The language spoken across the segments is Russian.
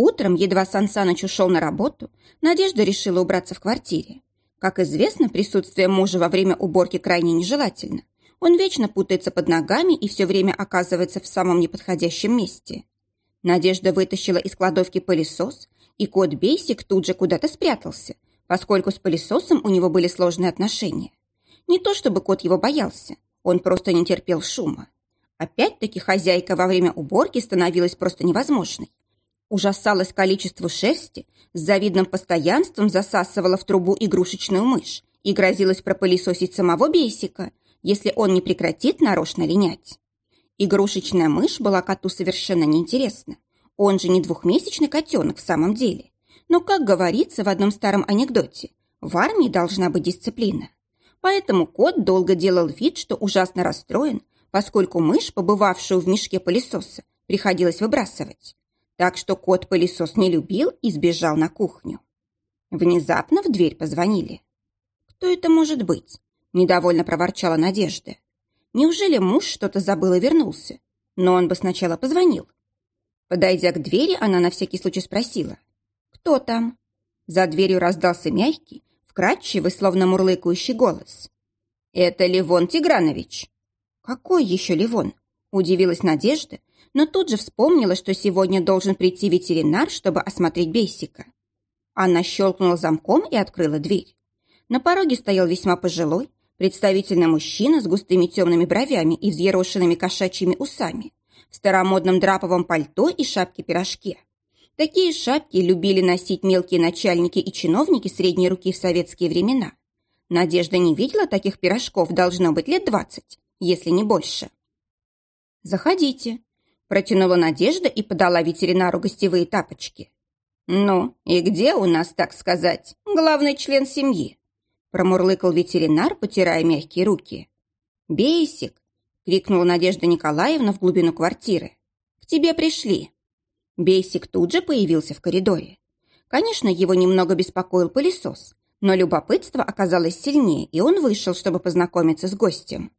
Утром, едва Сан Саныч ушел на работу, Надежда решила убраться в квартире. Как известно, присутствие мужа во время уборки крайне нежелательно. Он вечно путается под ногами и все время оказывается в самом неподходящем месте. Надежда вытащила из кладовки пылесос, и кот Бейсик тут же куда-то спрятался, поскольку с пылесосом у него были сложные отношения. Не то чтобы кот его боялся, он просто не терпел шума. Опять-таки хозяйка во время уборки становилась просто невозможной. Ужасалось количество шерсти, с завидным постоянством засасывала в трубу игрушечную мышь и грозилась пропылесосить самого Бейсика, если он не прекратит нарочно линять. Игрушечная мышь была коту совершенно неинтересна. Он же не двухмесячный котенок в самом деле. Но, как говорится в одном старом анекдоте, в армии должна быть дисциплина. Поэтому кот долго делал вид, что ужасно расстроен, поскольку мышь, побывавшую в мешке пылесоса, приходилось выбрасывать. Так что кот пылесос не любил и сбежал на кухню. Внезапно в дверь позвонили. «Кто это может быть?» – недовольно проворчала Надежда. «Неужели муж что-то забыл и вернулся? Но он бы сначала позвонил». Подойдя к двери, она на всякий случай спросила. «Кто там?» За дверью раздался мягкий, вкрадчивый, словно мурлыкающий голос. «Это Левон Тигранович». «Какой еще Левон?» – удивилась Надежда, но тут же вспомнила, что сегодня должен прийти ветеринар, чтобы осмотреть Бейсика. Она щелкнула замком и открыла дверь. На пороге стоял весьма пожилой, представительный мужчина с густыми темными бровями и взъерошенными кошачьими усами, в старомодном драповом пальто и шапке-пирожке. Такие шапки любили носить мелкие начальники и чиновники средней руки в советские времена. Надежда не видела таких пирожков, должно быть, лет двадцать, если не больше. «Заходите», – протянула Надежда и подала ветеринару гостевые тапочки. «Ну, и где у нас, так сказать, главный член семьи?» Промурлыкал ветеринар, потирая мягкие руки. «Бейсик!» — крикнула Надежда Николаевна в глубину квартиры. «К тебе пришли!» Бейсик тут же появился в коридоре. Конечно, его немного беспокоил пылесос, но любопытство оказалось сильнее, и он вышел, чтобы познакомиться с гостем.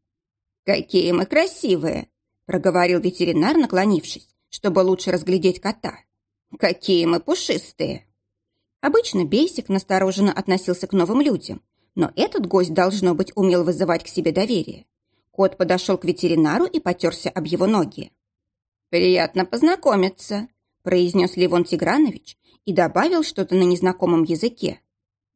«Какие мы красивые!» – проговорил ветеринар, наклонившись, чтобы лучше разглядеть кота. «Какие мы пушистые!» Обычно Бейсик настороженно относился к новым людям, но этот гость, должно быть, умел вызывать к себе доверие. Кот подошел к ветеринару и потерся об его ноги. «Приятно познакомиться», – произнес Левон Тигранович и добавил что-то на незнакомом языке.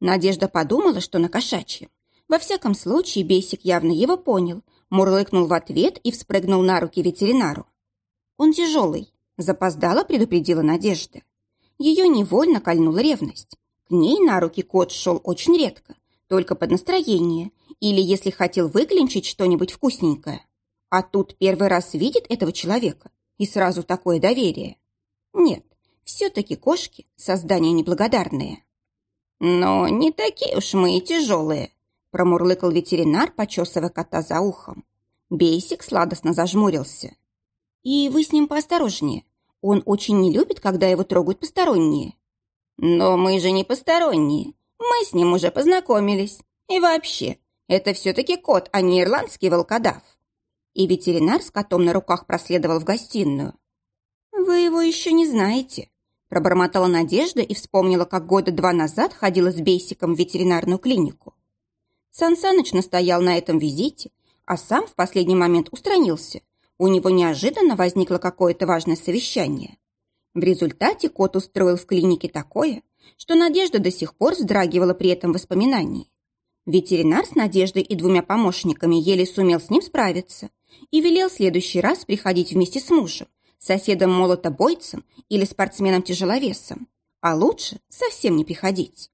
Надежда подумала, что на кошачьем. Во всяком случае, Бейсик явно его понял, мурлыкнул в ответ и вспрыгнул на руки ветеринару. «Он тяжелый», – запоздала предупредила Надежда. Ее невольно кольнула ревность. К ней на руки кот шел очень редко, только под настроение или если хотел выклинчить что-нибудь вкусненькое. А тут первый раз видит этого человека и сразу такое доверие. Нет, все-таки кошки – создания неблагодарные. Но не такие уж мы и тяжелые, промурлыкал ветеринар, почесывая кота за ухом. Бейсик сладостно зажмурился. И вы с ним поосторожнее. Он очень не любит, когда его трогают посторонние. Но мы же не посторонние. Мы с ним уже познакомились. И вообще, это все-таки кот, а не ирландский волкодав. И ветеринар с котом на руках проследовал в гостиную. «Вы его еще не знаете», – пробормотала Надежда и вспомнила, как года два назад ходила с Бейсиком в ветеринарную клинику. Сан Саныч настоял на этом визите, а сам в последний момент устранился. У него неожиданно возникло какое-то важное совещание. В результате кот устроил в клинике такое, что Надежда до сих пор вздрагивала при этом воспоминании. Ветеринар с Надеждой и двумя помощниками еле сумел с ним справиться и велел в следующий раз приходить вместе с мужем, соседом-молотобойцем или спортсменом-тяжеловесом, а лучше совсем не приходить.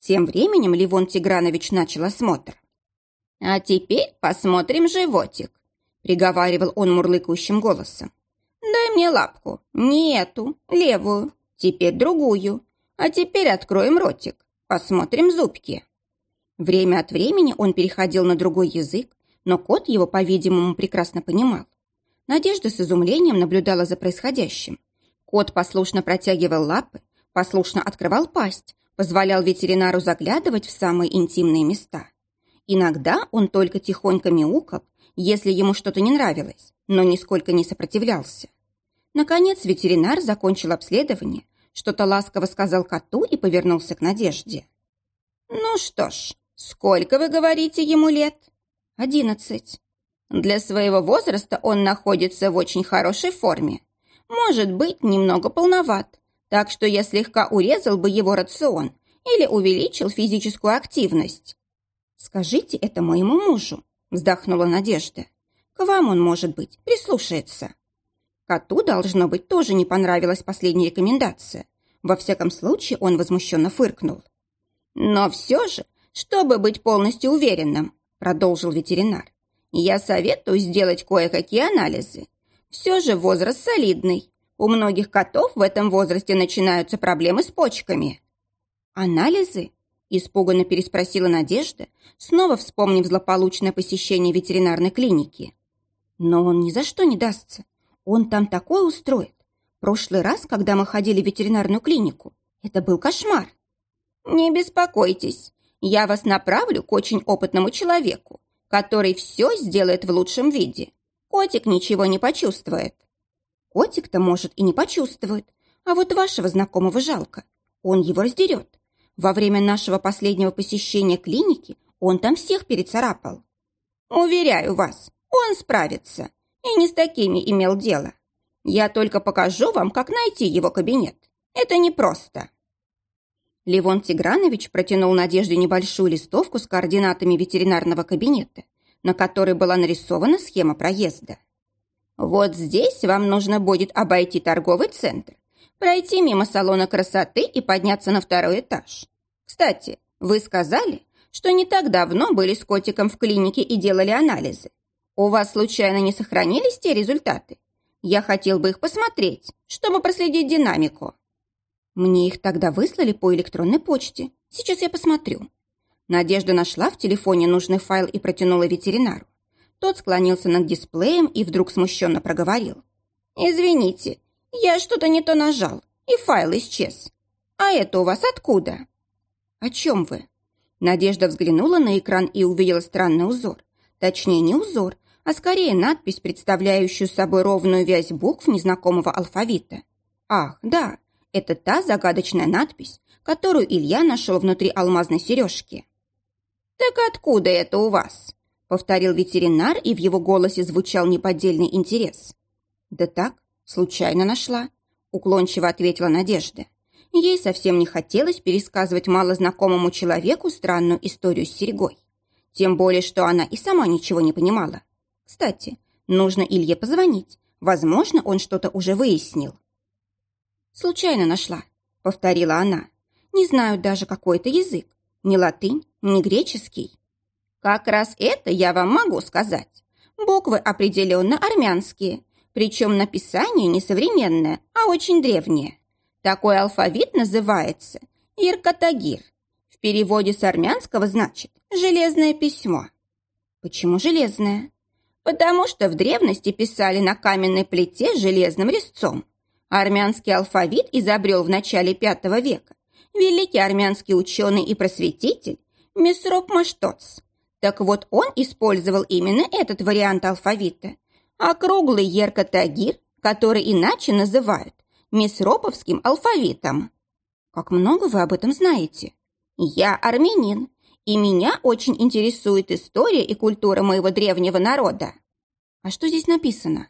Тем временем Ливон Тигранович начал осмотр. «А теперь посмотрим животик», — приговаривал он мурлыкающим голосом. «Дай мне лапку. Не эту, левую. Теперь другую. А теперь откроем ротик, посмотрим зубки. Время от времени он переходил на другой язык, но кот его, по-видимому, прекрасно понимал. Надежда с изумлением наблюдала за происходящим. Кот послушно протягивал лапы, послушно открывал пасть, позволял ветеринару заглядывать в самые интимные места. Иногда он только тихонько мяукал, если ему что-то не нравилось, но нисколько не сопротивлялся. Наконец ветеринар закончил обследование, что-то ласково сказал коту и повернулся к Надежде. «Ну что ж, сколько, вы говорите, ему лет?» «Одиннадцать». «Для своего возраста он находится в очень хорошей форме. Может быть, немного полноват, так что я слегка урезал бы его рацион или увеличил физическую активность». «Скажите это моему мужу», — вздохнула Надежда. «К вам он, может быть, прислушается». Коту, должно быть, тоже не понравилась последняя рекомендация. Во всяком случае, он возмущенно фыркнул. «Но все же, чтобы быть полностью уверенным», — продолжил ветеринар, «я советую сделать кое-какие анализы. Все же возраст солидный. У многих котов в этом возрасте начинаются проблемы с почками». «Анализы?» – испуганно переспросила Надежда, снова вспомнив злополучное посещение ветеринарной клиники. «Но он ни за что не дастся. Он там такое устроит. Прошлый раз, когда мы ходили в ветеринарную клинику, это был кошмар. Не беспокойтесь, я вас направлю к очень опытному человеку, который все сделает в лучшем виде. Котик ничего не почувствует. Котик-то, может, и не почувствует, а вот вашего знакомого жалко. Он его раздерет. Во время нашего последнего посещения клиники он там всех перецарапал. Уверяю вас, он справится и не с такими имел дело. Я только покажу вам, как найти его кабинет. Это непросто». Левон Тигранович протянул Надежде небольшую листовку с координатами ветеринарного кабинета, на которой была нарисована схема проезда. «Вот здесь вам нужно будет обойти торговый центр, пройти мимо салона красоты и подняться на второй этаж. Кстати, вы сказали, что не так давно были с котиком в клинике и делали анализы. У вас случайно не сохранились те результаты? Я хотел бы их посмотреть, чтобы проследить динамику. Мне их тогда выслали по электронной почте. Сейчас я посмотрю. Надежда нашла в телефоне нужный файл и протянула ветеринару. Тот склонился над дисплеем и вдруг смущенно проговорил. «Извините, я что-то не то нажал, и файл исчез. А это у вас откуда?» «О чем вы?» Надежда взглянула на экран и увидела странный узор. Точнее, не узор, а скорее надпись, представляющую собой ровную вязь букв незнакомого алфавита. Ах, да, это та загадочная надпись, которую Илья нашел внутри алмазной сережки. «Так откуда это у вас?» — повторил ветеринар, и в его голосе звучал неподдельный интерес. «Да так, случайно нашла», — уклончиво ответила Надежда. Ей совсем не хотелось пересказывать малознакомому человеку странную историю с серьгой. Тем более, что она и сама ничего не понимала. Кстати, нужно Илье позвонить. Возможно, он что-то уже выяснил. «Случайно нашла», — повторила она. «Не знаю даже, какой это язык. Ни латынь, ни греческий». «Как раз это я вам могу сказать. Буквы определенно армянские, причем написание не современное, а очень древнее. Такой алфавит называется Иркатагир. В переводе с армянского значит «железное письмо». Почему железное? потому что в древности писали на каменной плите железным резцом. Армянский алфавит изобрел в начале V века великий армянский ученый и просветитель Месроп Маштоц. Так вот, он использовал именно этот вариант алфавита, а круглый Еркатагир, который иначе называют Месроповским алфавитом. Как много вы об этом знаете? Я армянин, и меня очень интересует история и культура моего древнего народа. А что здесь написано?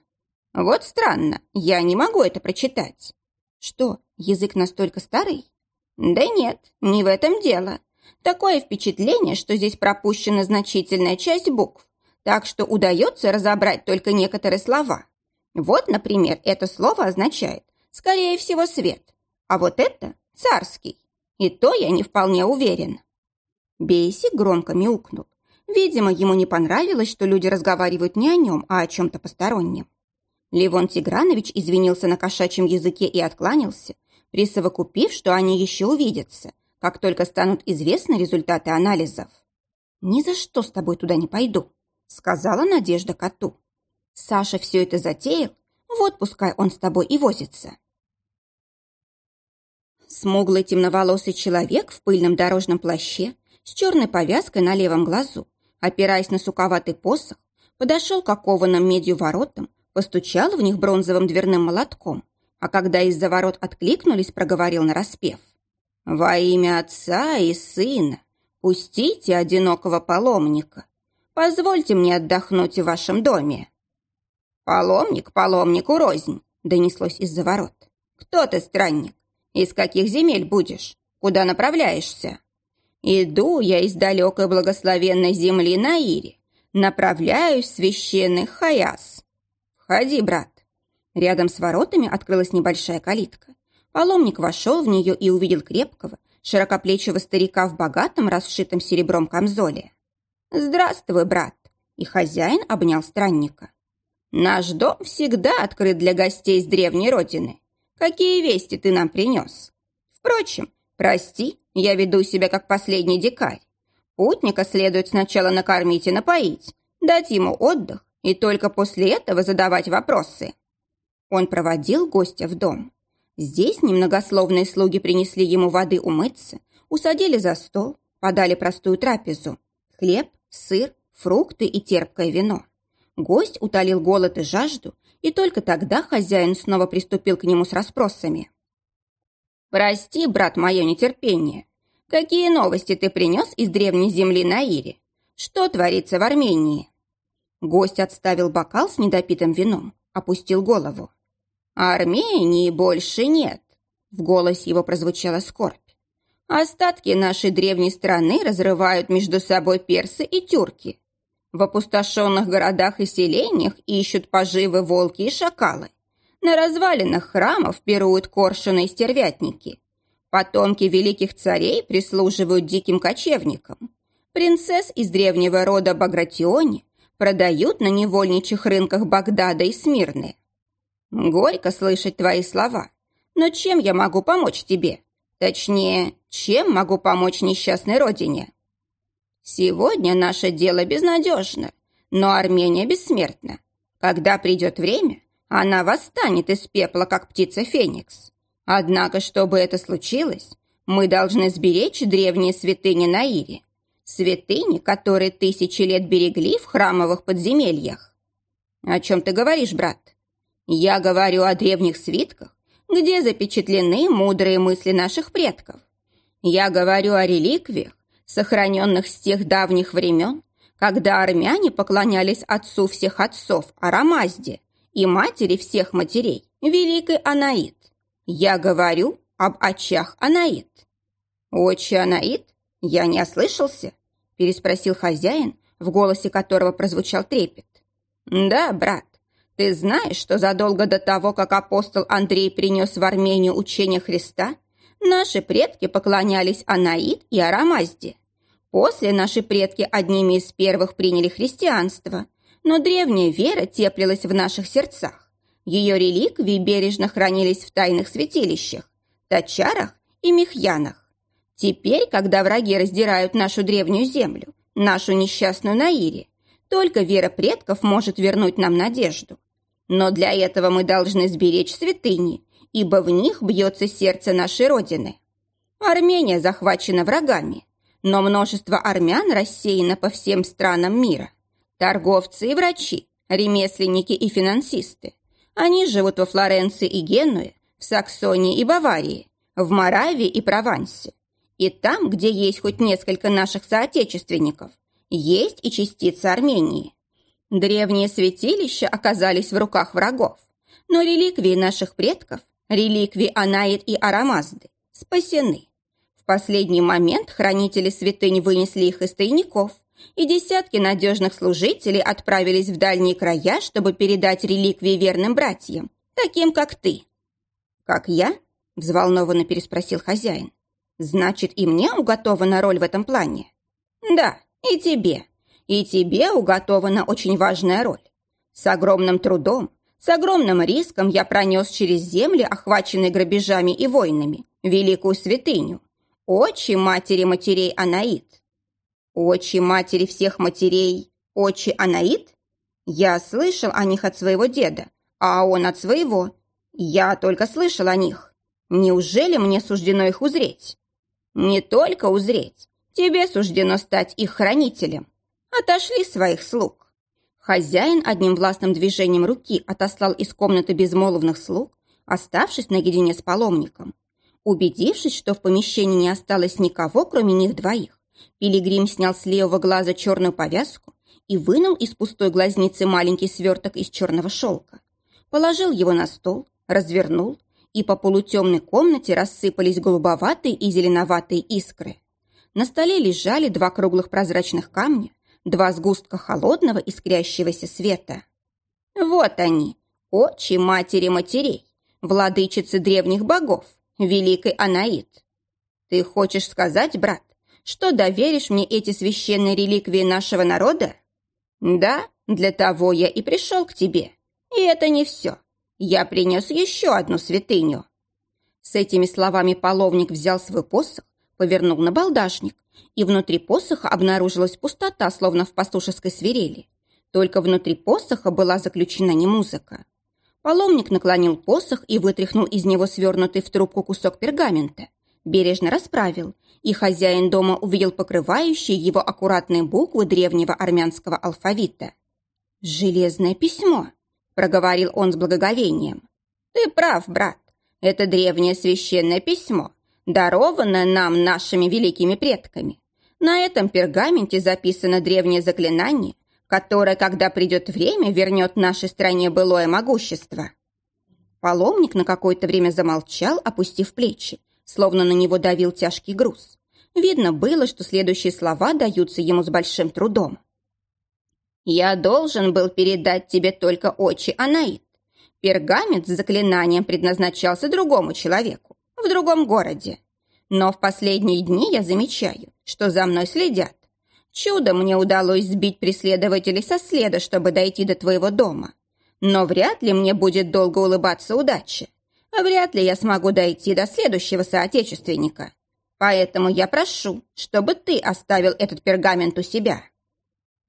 Вот странно, я не могу это прочитать. Что, язык настолько старый? Да нет, не в этом дело. Такое впечатление, что здесь пропущена значительная часть букв, так что удается разобрать только некоторые слова. Вот, например, это слово означает, скорее всего, свет, а вот это царский. И то я не вполне уверен. Бейсик громко мяукнул. Видимо, ему не понравилось, что люди разговаривают не о нем, а о чем-то постороннем. Левон Тигранович извинился на кошачьем языке и откланялся, присовокупив, что они еще увидятся, как только станут известны результаты анализов. «Ни за что с тобой туда не пойду», — сказала Надежда коту. «Саша все это затеял, вот пускай он с тобой и возится». Смуглый темноволосый человек в пыльном дорожном плаще с черной повязкой на левом глазу, опираясь на суковатый посох, подошел к окованным медью воротам, постучал в них бронзовым дверным молотком, а когда из-за ворот откликнулись, проговорил нараспев. «Во имя Отца и Сына пустите одинокого паломника. Позвольте мне отдохнуть в вашем доме». «Паломник паломнику рознь», — донеслось из-за ворот. «Кто ты, странник? Из каких земель будешь? Куда направляешься?» «Иду я из далекой благословенной земли Наири. Направляюсь в священный Хаяс». «Входи, брат». Рядом с воротами открылась небольшая калитка. Паломник вошел в нее и увидел крепкого, широкоплечего старика в богатом, расшитом серебром камзоле. «Здравствуй, брат!» И хозяин обнял странника. «Наш дом всегда открыт для гостей с древней родины. Какие вести ты нам принес? Впрочем, прости, я веду себя как последний дикарь. Путника следует сначала накормить и напоить, дать ему отдых и только после этого задавать вопросы». Он проводил гостя в дом. Здесь немногословные слуги принесли ему воды умыться, усадили за стол, подали простую трапезу. Хлеб, сыр, фрукты и терпкое вино. Гость утолил голод и жажду, и только тогда хозяин снова приступил к нему с расспросами. «Прости, брат, мое нетерпение. Какие новости ты принес из древней земли Наири? Что творится в Армении?» Гость отставил бокал с недопитым вином, опустил голову. Армении больше нет. В голосе его прозвучала скорбь. Остатки нашей древней страны разрывают между собой персы и тюрки. В опустошенных городах и селениях ищут поживы волки и шакалы. На развалинах храмов пируют коршуны и стервятники. Потомки великих царей прислуживают диким кочевникам. Принцесс из древнего рода Багратиони продают на невольничьих рынках Багдада и Смирны. Горько слышать твои слова. Но чем я могу помочь тебе? Точнее, чем могу помочь несчастной родине? Сегодня наше дело безнадежно, но Армения бессмертна. Когда придет время, она восстанет из пепла, как птица Феникс. Однако, чтобы это случилось, мы должны сберечь древние святыни Наири. Святыни, которые тысячи лет берегли в храмовых подземельях. О чем ты говоришь, брат? Я говорю о древних свитках, где запечатлены мудрые мысли наших предков. Я говорю о реликвиях, сохраненных с тех давних времен, когда армяне поклонялись отцу всех отцов Арамазде и матери всех матерей, великой Анаид. Я говорю об очах Анаид. «Очи Анаид? Я не ослышался?» переспросил хозяин, в голосе которого прозвучал трепет. «Да, брат, ты знаешь, что задолго до того, как апостол Андрей принес в Армению учение Христа, наши предки поклонялись Анаид и Арамазде. После наши предки одними из первых приняли христианство, но древняя вера теплилась в наших сердцах. Ее реликвии бережно хранились в тайных святилищах, тачарах и мехьянах. Теперь, когда враги раздирают нашу древнюю землю, нашу несчастную Наири, только вера предков может вернуть нам надежду. Но для этого мы должны сберечь святыни, ибо в них бьется сердце нашей Родины. Армения захвачена врагами, но множество армян рассеяно по всем странам мира. Торговцы и врачи, ремесленники и финансисты. Они живут во Флоренции и Генуе, в Саксонии и Баварии, в Моравии и Провансе. И там, где есть хоть несколько наших соотечественников, есть и частица Армении. Древние святилища оказались в руках врагов, но реликвии наших предков, реликвии Анаид и Арамазды, спасены. В последний момент хранители святынь вынесли их из тайников, и десятки надежных служителей отправились в дальние края, чтобы передать реликвии верным братьям, таким как ты. «Как я?» – взволнованно переспросил хозяин. «Значит, и мне уготована роль в этом плане?» «Да, и тебе», и тебе уготована очень важная роль. С огромным трудом, с огромным риском я пронес через земли, охваченные грабежами и войнами, великую святыню, очи матери матерей Анаид. Очи матери всех матерей, очи Анаид? Я слышал о них от своего деда, а он от своего. Я только слышал о них. Неужели мне суждено их узреть? Не только узреть, тебе суждено стать их хранителем. Отошли своих слуг. Хозяин одним властным движением руки отослал из комнаты безмолвных слуг, оставшись наедине с паломником. Убедившись, что в помещении не осталось никого, кроме них двоих, Пилигрим снял с левого глаза черную повязку и вынул из пустой глазницы маленький сверток из черного шелка. Положил его на стол, развернул, и по полутемной комнате рассыпались голубоватые и зеленоватые искры. На столе лежали два круглых прозрачных камня, два сгустка холодного искрящегося света. Вот они, очи матери матерей, владычицы древних богов, великой Анаид. Ты хочешь сказать, брат, что доверишь мне эти священные реликвии нашего народа? Да, для того я и пришел к тебе. И это не все. Я принес еще одну святыню. С этими словами половник взял свой посох, повернул на балдашник, и внутри посоха обнаружилась пустота, словно в пастушеской свирели. Только внутри посоха была заключена не музыка. Паломник наклонил посох и вытряхнул из него свернутый в трубку кусок пергамента. Бережно расправил, и хозяин дома увидел покрывающие его аккуратные буквы древнего армянского алфавита. «Железное письмо», — проговорил он с благоговением. «Ты прав, брат. Это древнее священное письмо, дарованное нам нашими великими предками. На этом пергаменте записано древнее заклинание, которое, когда придет время, вернет нашей стране былое могущество». Паломник на какое-то время замолчал, опустив плечи, словно на него давил тяжкий груз. Видно было, что следующие слова даются ему с большим трудом. «Я должен был передать тебе только очи Анаит. Пергамент с заклинанием предназначался другому человеку, в другом городе. Но в последние дни я замечаю, что за мной следят. Чудо мне удалось сбить преследователей со следа, чтобы дойти до твоего дома. Но вряд ли мне будет долго улыбаться удаче. Вряд ли я смогу дойти до следующего соотечественника. Поэтому я прошу, чтобы ты оставил этот пергамент у себя.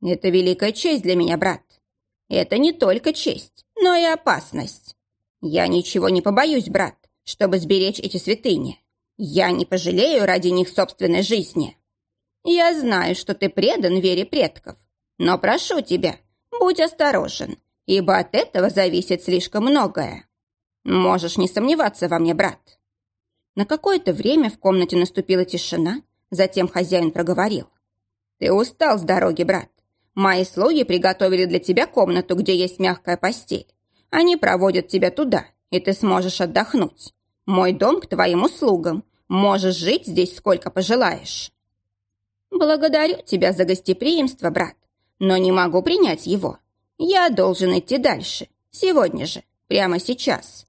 Это великая честь для меня, брат. Это не только честь, но и опасность. Я ничего не побоюсь, брат, чтобы сберечь эти святыни. Я не пожалею ради них собственной жизни. Я знаю, что ты предан вере предков, но прошу тебя, будь осторожен, ибо от этого зависит слишком многое. Можешь не сомневаться во мне, брат». На какое-то время в комнате наступила тишина, затем хозяин проговорил. «Ты устал с дороги, брат. Мои слуги приготовили для тебя комнату, где есть мягкая постель. Они проводят тебя туда, и ты сможешь отдохнуть. Мой дом к твоим услугам. Можешь жить здесь сколько пожелаешь». «Благодарю тебя за гостеприимство, брат, но не могу принять его. Я должен идти дальше, сегодня же, прямо сейчас».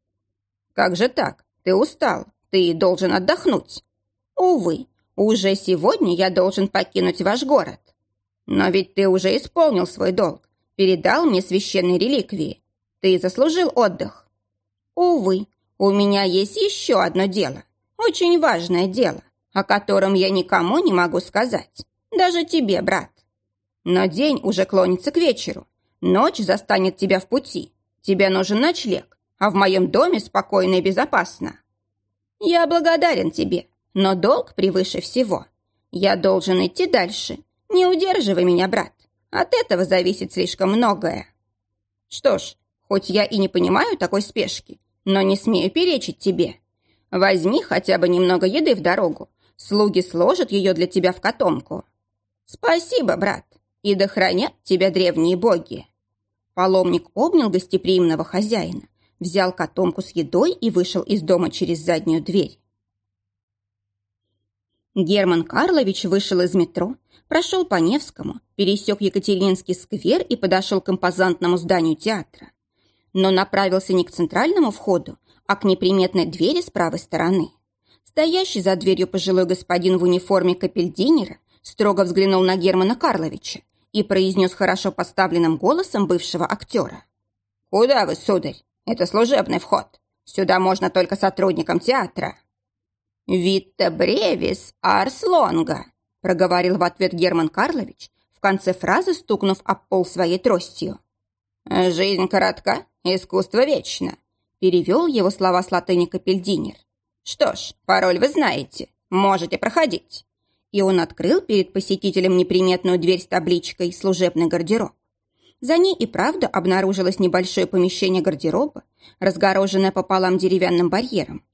«Как же так? Ты устал, ты должен отдохнуть». «Увы, уже сегодня я должен покинуть ваш город». «Но ведь ты уже исполнил свой долг, передал мне священные реликвии. Ты заслужил отдых». «Увы, у меня есть еще одно дело, очень важное дело о котором я никому не могу сказать, даже тебе, брат. Но день уже клонится к вечеру, ночь застанет тебя в пути, тебе нужен ночлег, а в моем доме спокойно и безопасно. Я благодарен тебе, но долг превыше всего. Я должен идти дальше. Не удерживай меня, брат. От этого зависит слишком многое. Что ж, хоть я и не понимаю такой спешки, но не смею перечить тебе. Возьми хотя бы немного еды в дорогу, Слуги сложат ее для тебя в котомку. Спасибо, брат, и да хранят тебя древние боги. Паломник обнял гостеприимного хозяина, взял котомку с едой и вышел из дома через заднюю дверь. Герман Карлович вышел из метро, прошел по Невскому, пересек Екатерининский сквер и подошел к импозантному зданию театра. Но направился не к центральному входу, а к неприметной двери с правой стороны. Стоящий за дверью пожилой господин в униформе капельдинера строго взглянул на Германа Карловича и произнес хорошо поставленным голосом бывшего актера. «Куда вы, сударь? Это служебный вход. Сюда можно только сотрудникам театра». «Витта бревис арс лонга», проговорил в ответ Герман Карлович, в конце фразы стукнув об пол своей тростью. «Жизнь коротка, искусство вечно», перевел его слова с латыни капельдинер. «Что ж, пароль вы знаете. Можете проходить». И он открыл перед посетителем неприметную дверь с табличкой «Служебный гардероб». За ней и правда обнаружилось небольшое помещение гардероба, разгороженное пополам деревянным барьером.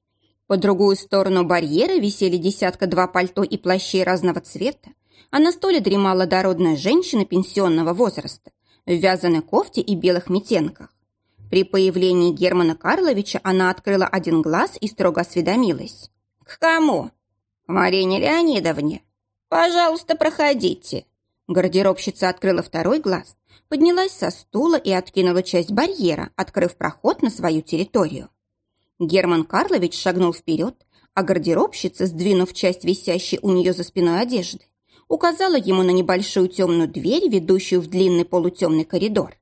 По другую сторону барьера висели десятка-два пальто и плащей разного цвета, а на столе дремала дородная женщина пенсионного возраста в вязаной кофте и белых метенках. При появлении Германа Карловича она открыла один глаз и строго осведомилась. «К кому?» «К Марине Леонидовне». «Пожалуйста, проходите». Гардеробщица открыла второй глаз, поднялась со стула и откинула часть барьера, открыв проход на свою территорию. Герман Карлович шагнул вперед, а гардеробщица, сдвинув часть висящей у нее за спиной одежды, указала ему на небольшую темную дверь, ведущую в длинный полутемный коридор.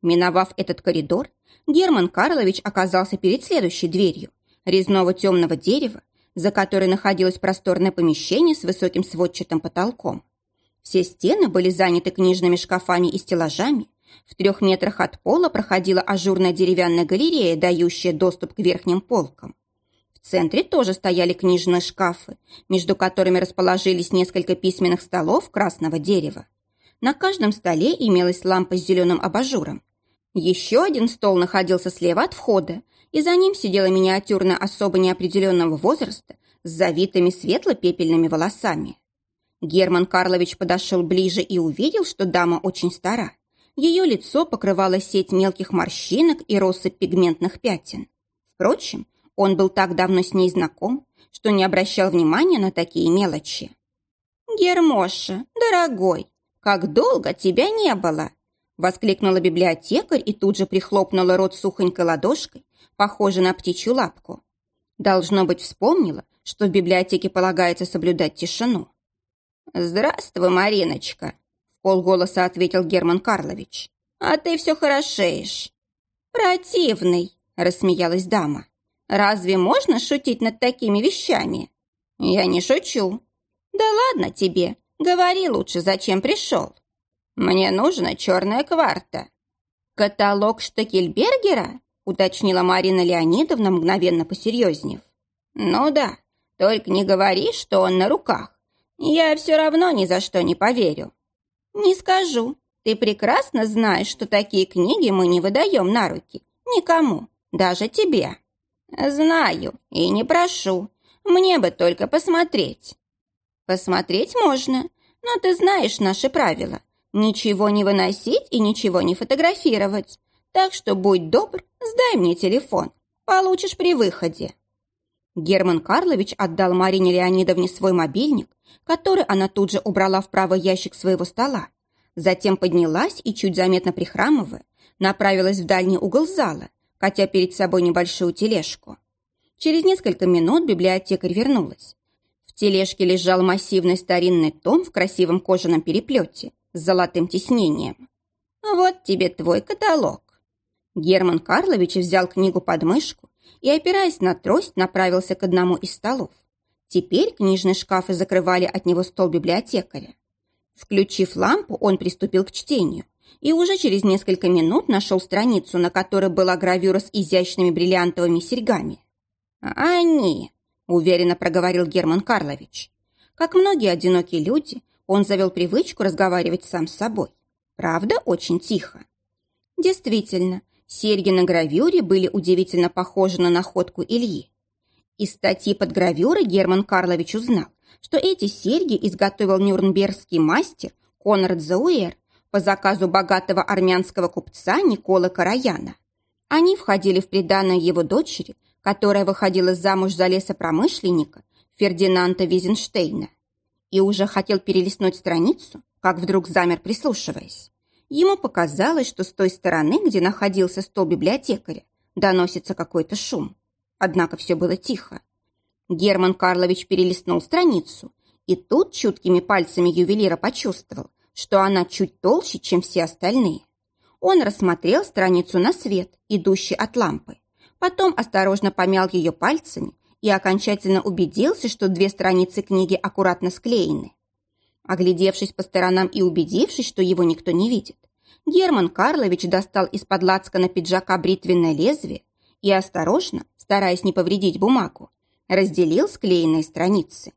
Миновав этот коридор, Герман Карлович оказался перед следующей дверью, резного темного дерева, за которой находилось просторное помещение с высоким сводчатым потолком. Все стены были заняты книжными шкафами и стеллажами, в трех метрах от пола проходила ажурная деревянная галерея, дающая доступ к верхним полкам. В центре тоже стояли книжные шкафы, между которыми расположились несколько письменных столов красного дерева. На каждом столе имелась лампа с зеленым абажуром. Еще один стол находился слева от входа, и за ним сидела миниатюрная особа неопределенного возраста с завитыми светло-пепельными волосами. Герман Карлович подошел ближе и увидел, что дама очень стара. Ее лицо покрывало сеть мелких морщинок и россыпь пигментных пятен. Впрочем, он был так давно с ней знаком, что не обращал внимания на такие мелочи. «Гермоша, дорогой, как долго тебя не было!» Воскликнула библиотекарь и тут же прихлопнула рот сухонькой ладошкой, похожей на птичью лапку. Должно быть, вспомнила, что в библиотеке полагается соблюдать тишину. «Здравствуй, Мариночка!» полголоса ответил Герман Карлович. «А ты все хорошеешь». «Противный», — рассмеялась дама. «Разве можно шутить над такими вещами?» «Я не шучу». «Да ладно тебе. Говори лучше, зачем пришел». «Мне нужна черная кварта». «Каталог Штекельбергера?» — уточнила Марина Леонидовна, мгновенно посерьезнев. «Ну да, только не говори, что он на руках. Я все равно ни за что не поверю. «Не скажу. Ты прекрасно знаешь, что такие книги мы не выдаем на руки. Никому. Даже тебе». «Знаю и не прошу. Мне бы только посмотреть». «Посмотреть можно, но ты знаешь наши правила. Ничего не выносить и ничего не фотографировать. Так что будь добр, сдай мне телефон. Получишь при выходе». Герман Карлович отдал Марине Леонидовне свой мобильник, который она тут же убрала в правый ящик своего стола. Затем поднялась и, чуть заметно прихрамывая, направилась в дальний угол зала, хотя перед собой небольшую тележку. Через несколько минут библиотекарь вернулась. В тележке лежал массивный старинный том в красивом кожаном переплете с золотым тиснением. «Вот тебе твой каталог». Герман Карлович взял книгу под мышку и, опираясь на трость, направился к одному из столов. Теперь книжные шкафы закрывали от него стол библиотекаря. Включив лампу, он приступил к чтению и уже через несколько минут нашел страницу, на которой была гравюра с изящными бриллиантовыми серьгами. «Они», — уверенно проговорил Герман Карлович. Как многие одинокие люди, он завел привычку разговаривать сам с собой. Правда, очень тихо. Действительно, серьги на гравюре были удивительно похожи на находку Ильи. Из статьи под гравюрой Герман Карлович узнал, что эти серьги изготовил нюрнбергский мастер Конрад Зауэр по заказу богатого армянского купца Николы Караяна. Они входили в приданное его дочери, которая выходила замуж за лесопромышленника Фердинанда Визенштейна. И уже хотел перелистнуть страницу, как вдруг замер, прислушиваясь. Ему показалось, что с той стороны, где находился стол библиотекаря, доносится какой-то шум. Однако все было тихо. Герман Карлович перелистнул страницу, и тут чуткими пальцами ювелира почувствовал, что она чуть толще, чем все остальные. Он рассмотрел страницу на свет, идущий от лампы. Потом осторожно помял ее пальцами и окончательно убедился, что две страницы книги аккуратно склеены. Оглядевшись по сторонам и убедившись, что его никто не видит, Герман Карлович достал из-под лацкана пиджака бритвенное лезвие и осторожно, стараясь не повредить бумагу, разделил склеенные страницы.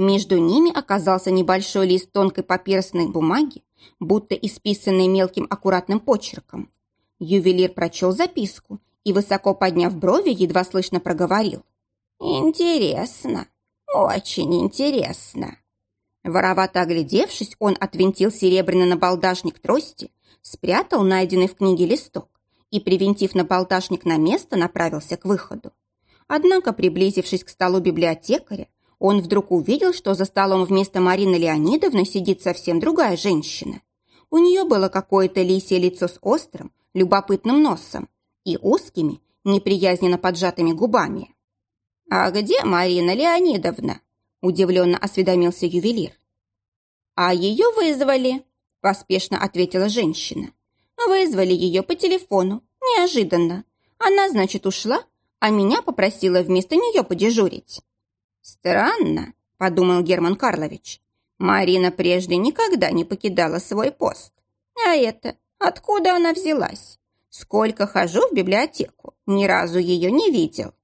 Между ними оказался небольшой лист тонкой папиросной бумаги, будто исписанные мелким аккуратным почерком. Ювелир прочел записку и, высоко подняв брови, едва слышно проговорил. «Интересно, очень интересно». Воровато оглядевшись, он отвинтил серебряный набалдашник трости, спрятал найденный в книге листок и, привинтив набалдашник на место, направился к выходу. Однако, приблизившись к столу библиотекаря, он вдруг увидел, что за столом вместо Марины Леонидовны сидит совсем другая женщина. У нее было какое-то лисье лицо с острым, любопытным носом и узкими, неприязненно поджатыми губами. «А где Марина Леонидовна?» – удивленно осведомился ювелир. «А ее вызвали», – поспешно ответила женщина. «Вызвали ее по телефону, неожиданно. Она, значит, ушла, а меня попросила вместо нее подежурить». «Странно», – подумал Герман Карлович. «Марина прежде никогда не покидала свой пост. А это, откуда она взялась? Сколько хожу в библиотеку, ни разу ее не видел.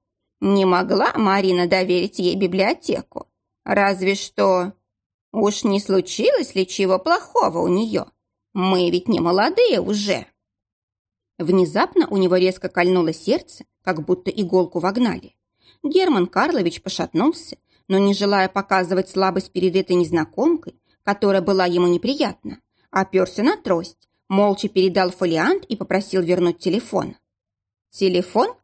Не могла Марина доверить ей библиотеку. Разве что... Уж не случилось ли чего плохого у нее? Мы ведь не молодые уже. Внезапно у него резко кольнуло сердце, как будто иголку вогнали. Герман Карлович пошатнулся, но, не желая показывать слабость перед этой незнакомкой, которая была ему неприятна, оперся на трость, молча передал фолиант и попросил вернуть телефон. «Телефон?»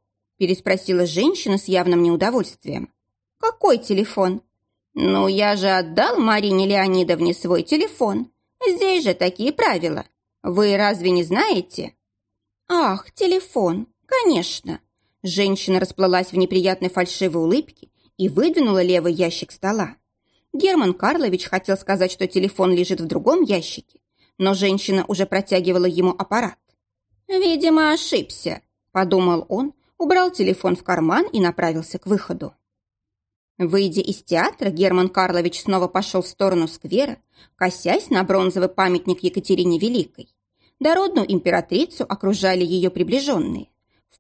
переспросила женщина с явным неудовольствием. «Какой телефон?» «Ну, я же отдал Марине Леонидовне свой телефон. Здесь же такие правила. Вы разве не знаете?» «Ах, телефон, конечно!» Женщина расплылась в неприятной фальшивой улыбке и выдвинула левый ящик стола. Герман Карлович хотел сказать, что телефон лежит в другом ящике, но женщина уже протягивала ему аппарат. «Видимо, ошибся», – подумал он, убрал телефон в карман и направился к выходу. Выйдя из театра, Герман Карлович снова пошел в сторону сквера, косясь на бронзовый памятник Екатерине Великой. Дородную императрицу окружали ее приближенные.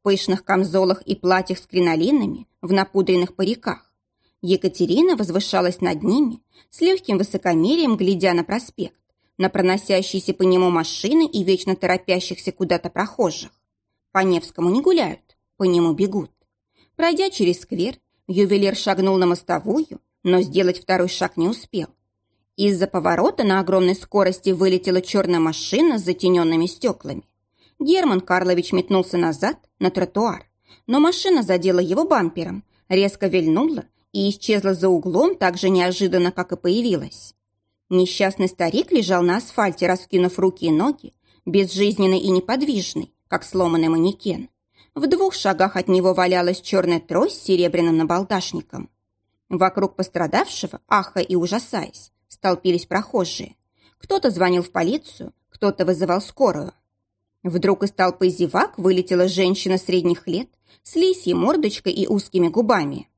Пышных камзолах и платьях с кринолинами, в напудренных париках. Екатерина возвышалась над ними, с легким высокомерием глядя на проспект, на проносящиеся по нему машины и вечно торопящихся куда-то прохожих. По Невскому не гуляют, по нему бегут. Пройдя через сквер, ювелир шагнул на мостовую, но сделать второй шаг не успел. Из-за поворота на огромной скорости вылетела черная машина с затененными стеклами. Герман Карлович метнулся назад, на тротуар, но машина задела его бампером, резко вильнула и исчезла за углом так же неожиданно, как и появилась. Несчастный старик лежал на асфальте, раскинув руки и ноги, безжизненный и неподвижный, как сломанный манекен. В двух шагах от него валялась черная трость с серебряным набалдашником. Вокруг пострадавшего, ахая и ужасаясь, столпились прохожие. Кто-то звонил в полицию, кто-то вызывал скорую. Вдруг из толпы зевак вылетела женщина средних лет с лисьей мордочкой и узкими губами.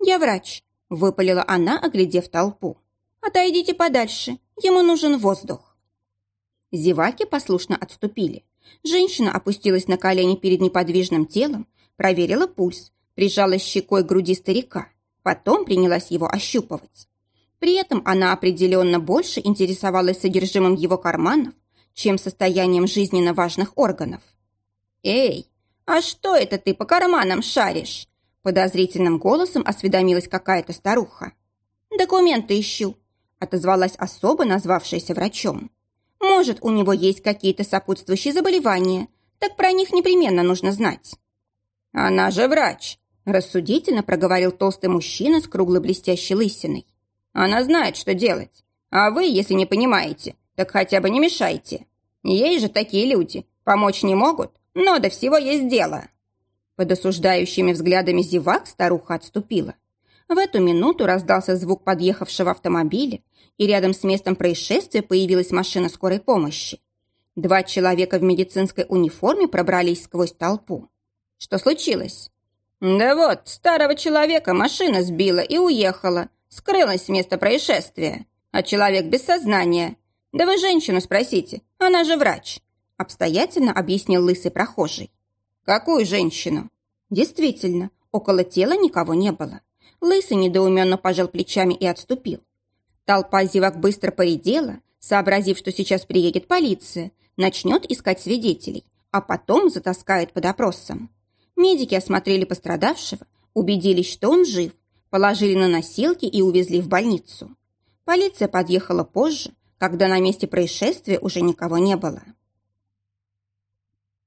«Я врач», — выпалила она, оглядев толпу. «Отойдите подальше, ему нужен воздух». Зеваки послушно отступили. Женщина опустилась на колени перед неподвижным телом, проверила пульс, прижалась щекой к груди старика, потом принялась его ощупывать. При этом она определенно больше интересовалась содержимым его карманов, чем состоянием жизненно важных органов. «Эй, а что это ты по карманам шаришь?» Подозрительным голосом осведомилась какая-то старуха. «Документы ищу», отозвалась особо, назвавшаяся врачом. Может, у него есть какие-то сопутствующие заболевания, так про них непременно нужно знать. Она же врач, рассудительно проговорил толстый мужчина с круглой блестящей лысиной. Она знает, что делать. А вы, если не понимаете, так хотя бы не мешайте. Ей же такие люди помочь не могут, но до всего есть дело. Под осуждающими взглядами зевак старуха отступила. В эту минуту раздался звук подъехавшего автомобиля, и рядом с местом происшествия появилась машина скорой помощи. Два человека в медицинской униформе пробрались сквозь толпу. Что случилось? Да вот, старого человека машина сбила и уехала. Скрылась с места происшествия. А человек без сознания. Да вы женщину спросите, она же врач. Обстоятельно объяснил лысый прохожий. Какую женщину? Действительно, около тела никого не было. Лысый недоуменно пожал плечами и отступил. Толпа зевак быстро поредела, сообразив, что сейчас приедет полиция, начнет искать свидетелей, а потом затаскает под опросом. Медики осмотрели пострадавшего, убедились, что он жив, положили на носилки и увезли в больницу. Полиция подъехала позже, когда на месте происшествия уже никого не было.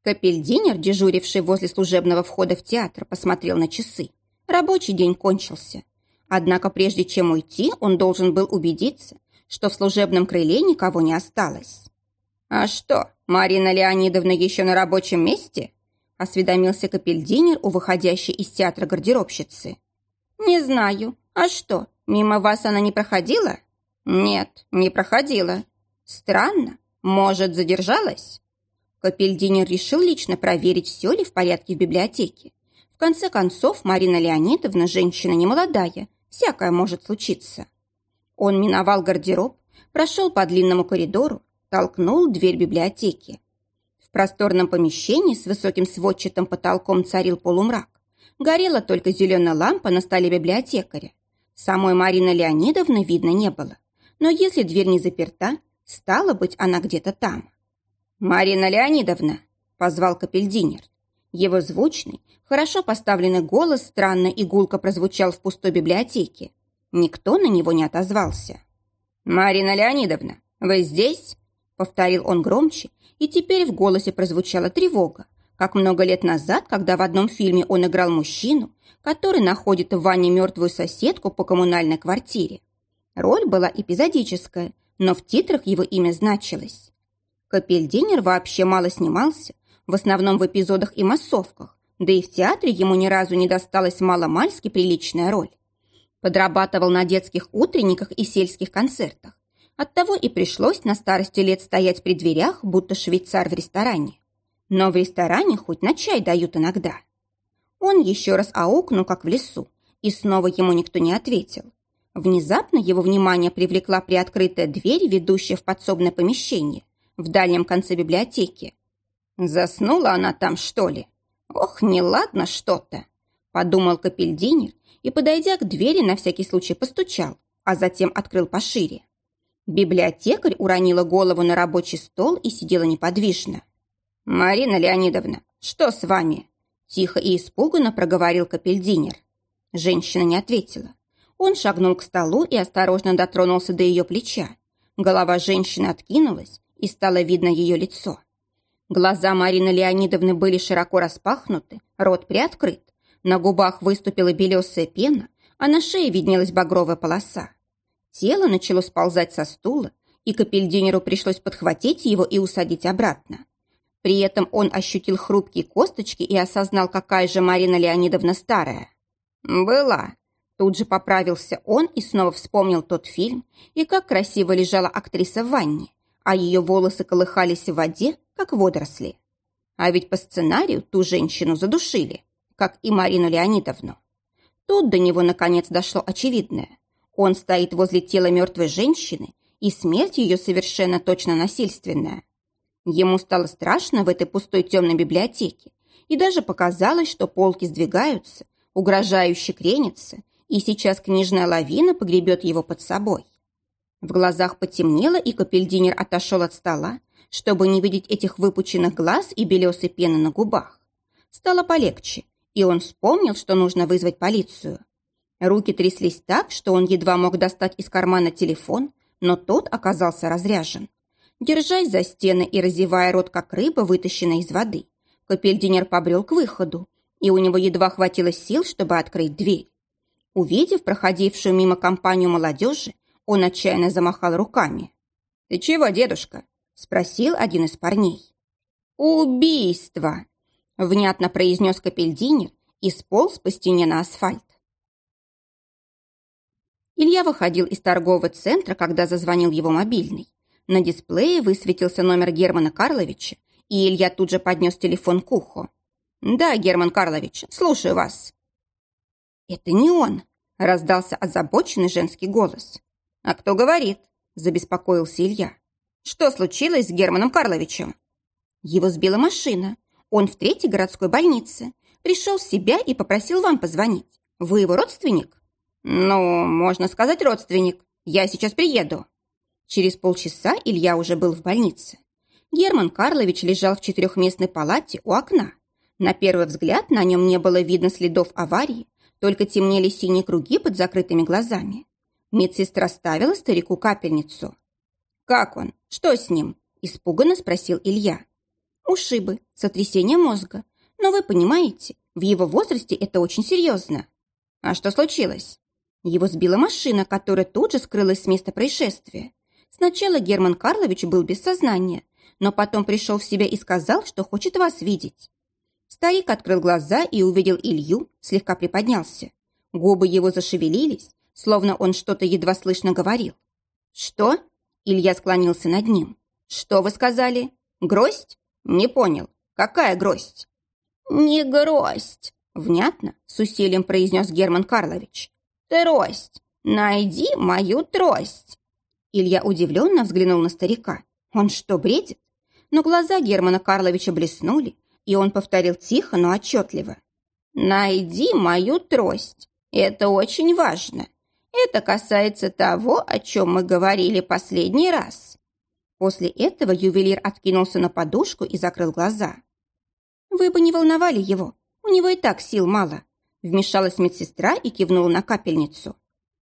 Капельдинер, дежуривший возле служебного входа в театр, посмотрел на часы. Рабочий день кончился. Однако прежде чем уйти, он должен был убедиться, что в служебном крыле никого не осталось. «А что, Марина Леонидовна еще на рабочем месте?» осведомился капельдинер у выходящей из театра гардеробщицы. «Не знаю. А что, мимо вас она не проходила?» «Нет, не проходила. Странно. Может, задержалась?» Капельдинер решил лично проверить, все ли в порядке в библиотеке. В конце концов, Марина Леонидовна женщина немолодая, всякое может случиться. Он миновал гардероб, прошел по длинному коридору, толкнул дверь библиотеки. В просторном помещении с высоким сводчатым потолком царил полумрак. Горела только зеленая лампа на столе библиотекаря. Самой Марины Леонидовны видно не было. Но если дверь не заперта, стало быть, она где-то там. «Марина Леонидовна!» – позвал Капельдинер. Его звучный, хорошо поставленный голос странно и прозвучал в пустой библиотеке. Никто на него не отозвался. «Марина Леонидовна, вы здесь?» – повторил он громче и теперь в голосе прозвучала тревога, как много лет назад, когда в одном фильме он играл мужчину, который находит в ванне мертвую соседку по коммунальной квартире. Роль была эпизодическая, но в титрах его имя значилось. Капельдинер вообще мало снимался, в основном в эпизодах и массовках, да и в театре ему ни разу не досталась маломальски приличная роль. Подрабатывал на детских утренниках и сельских концертах, Оттого и пришлось на старости лет стоять при дверях, будто швейцар в ресторане. Но в ресторане хоть на чай дают иногда. Он еще раз аукнул, как в лесу, и снова ему никто не ответил. Внезапно его внимание привлекла приоткрытая дверь, ведущая в подсобное помещение, в дальнем конце библиотеки. Заснула она там, что ли? Ох, неладно что-то, подумал капельдинер и, подойдя к двери, на всякий случай постучал, а затем открыл пошире. Библиотекарь уронила голову на рабочий стол и сидела неподвижно. «Марина Леонидовна, что с вами?» Тихо и испуганно проговорил капельдинер. Женщина не ответила. Он шагнул к столу и осторожно дотронулся до ее плеча. Голова женщины откинулась, и стало видно ее лицо. Глаза Марины Леонидовны были широко распахнуты, рот приоткрыт. На губах выступила белесая пена, а на шее виднелась багровая полоса. Тело начало сползать со стула, и капельдинеру пришлось подхватить его и усадить обратно. При этом он ощутил хрупкие косточки и осознал, какая же Марина Леонидовна старая. «Была». Тут же поправился он и снова вспомнил тот фильм и как красиво лежала актриса в ванне, а ее волосы колыхались в воде, как водоросли. А ведь по сценарию ту женщину задушили, как и Марину Леонидовну. Тут до него наконец дошло очевидное. Он стоит возле тела мертвой женщины, и смерть ее совершенно точно насильственная. Ему стало страшно в этой пустой темной библиотеке, и даже показалось, что полки сдвигаются, угрожающе кренятся, и сейчас книжная лавина погребет его под собой. В глазах потемнело, и Капельдинер отошел от стола, чтобы не видеть этих выпученных глаз и белесой пены на губах. Стало полегче, и он вспомнил, что нужно вызвать полицию. Руки тряслись так, что он едва мог достать из кармана телефон, но тот оказался разряжен. Держась за стены и разевая рот, как рыба, вытащенная из воды, Капельдинер побрел к выходу, и у него едва хватило сил, чтобы открыть дверь. Увидев проходившую мимо компанию молодежи, он отчаянно замахал руками. «Ты чего, дедушка?» – спросил один из парней. «Убийство!» – внятно произнес Капельдинер и сполз по стене на асфальт. Илья выходил из торгового центра, когда зазвонил его мобильный. На дисплее высветился номер Германа Карловича, и Илья тут же поднес телефон к уху. «Да, Герман Карлович, слушаю вас». «Это не он», — раздался озабоченный женский голос. «А кто говорит?» — забеспокоился Илья. «Что случилось с Германом Карловичем?» «Его сбила машина. Он в третьей городской больнице. Пришел в себя и попросил вам позвонить. Вы его родственник?» «Ну, можно сказать, родственник. Я сейчас приеду». Через полчаса Илья уже был в больнице. Герман Карлович лежал в четырехместной палате у окна. На первый взгляд на нем не было видно следов аварии, только темнели синие круги под закрытыми глазами. Медсестра ставила старику капельницу. «Как он? Что с ним?» – испуганно спросил Илья. «Ушибы, сотрясение мозга. Но вы понимаете, в его возрасте это очень серьезно». «А что случилось?» Его сбила машина, которая тут же скрылась с места происшествия. Сначала Герман Карлович был без сознания, но потом пришел в себя и сказал, что хочет вас видеть. Старик открыл глаза и увидел Илью, слегка приподнялся. Губы его зашевелились, словно он что-то едва слышно говорил. «Что?» Илья склонился над ним. «Что вы сказали? Гроздь? Не понял. Какая гроздь?» «Не гроздь!» Внятно, с усилием произнес Герман Карлович. «Трость! Найди мою трость!» Илья удивленно взглянул на старика. Он что, бредит? Но глаза Германа Карловича блеснули, и он повторил тихо, но отчетливо. «Найди мою трость. Это очень важно. Это касается того, о чем мы говорили последний раз». После этого ювелир откинулся на подушку и закрыл глаза. «Вы бы не волновали его. У него и так сил мало», вмешалась медсестра и кивнула на капельницу.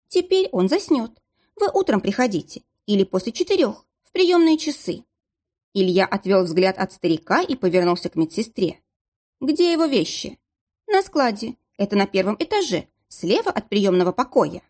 «Теперь он заснет. Вы утром приходите или после четырех в приемные часы. Илья отвел взгляд от старика и повернулся к медсестре. «Где его вещи?» «На складе. Это на первом этаже, слева от приемного покоя».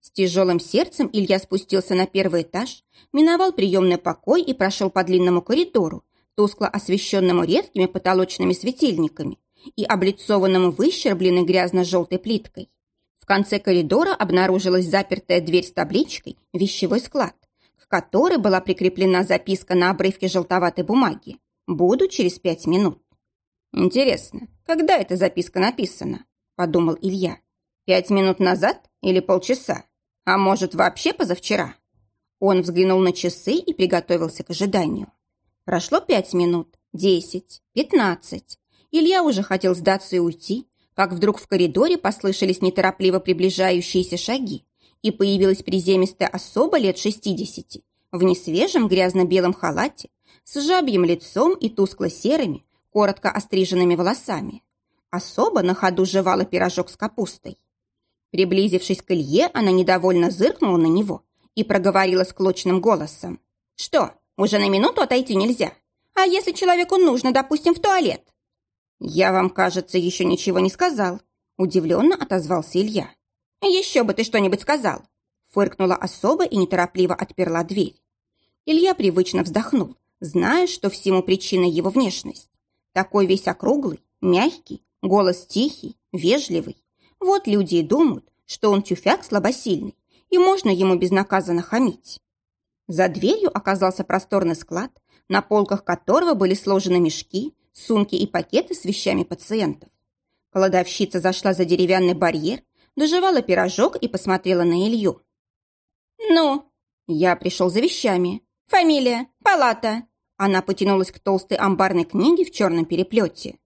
С тяжелым сердцем Илья спустился на первый этаж, миновал приемный покой и прошел по длинному коридору, тускло освещенному редкими потолочными светильниками и облицованному выщербленной грязно-желтой плиткой. В конце коридора обнаружилась запертая дверь с табличкой «Вещевой склад» которой была прикреплена записка на обрывке желтоватой бумаги. «Буду через пять минут». «Интересно, когда эта записка написана?» – подумал Илья. «Пять минут назад или полчаса? А может, вообще позавчера?» Он взглянул на часы и приготовился к ожиданию. Прошло пять минут, десять, пятнадцать. Илья уже хотел сдаться и уйти, как вдруг в коридоре послышались неторопливо приближающиеся шаги, и появилась приземистая особа лет шестидесяти в несвежем грязно-белом халате с жабьим лицом и тускло-серыми, коротко остриженными волосами. Особо на ходу жевала пирожок с капустой. Приблизившись к Илье, она недовольно зыркнула на него и проговорила склочным голосом. «Что, уже на минуту отойти нельзя? А если человеку нужно, допустим, в туалет?» «Я вам, кажется, еще ничего не сказал», – удивленно отозвался Илья. «Еще бы ты что-нибудь сказал!» Фыркнула особо и неторопливо отперла дверь. Илья привычно вздохнул, зная, что всему причиной его внешность. Такой весь округлый, мягкий, голос тихий, вежливый. Вот люди и думают, что он тюфяк слабосильный, и можно ему безнаказанно хамить. За дверью оказался просторный склад, на полках которого были сложены мешки, сумки и пакеты с вещами пациентов. Кладовщица зашла за деревянный барьер доживала пирожок и посмотрела на Илью. «Ну?» Я пришел за вещами. «Фамилия? Палата?» Она потянулась к толстой амбарной книге в черном переплете.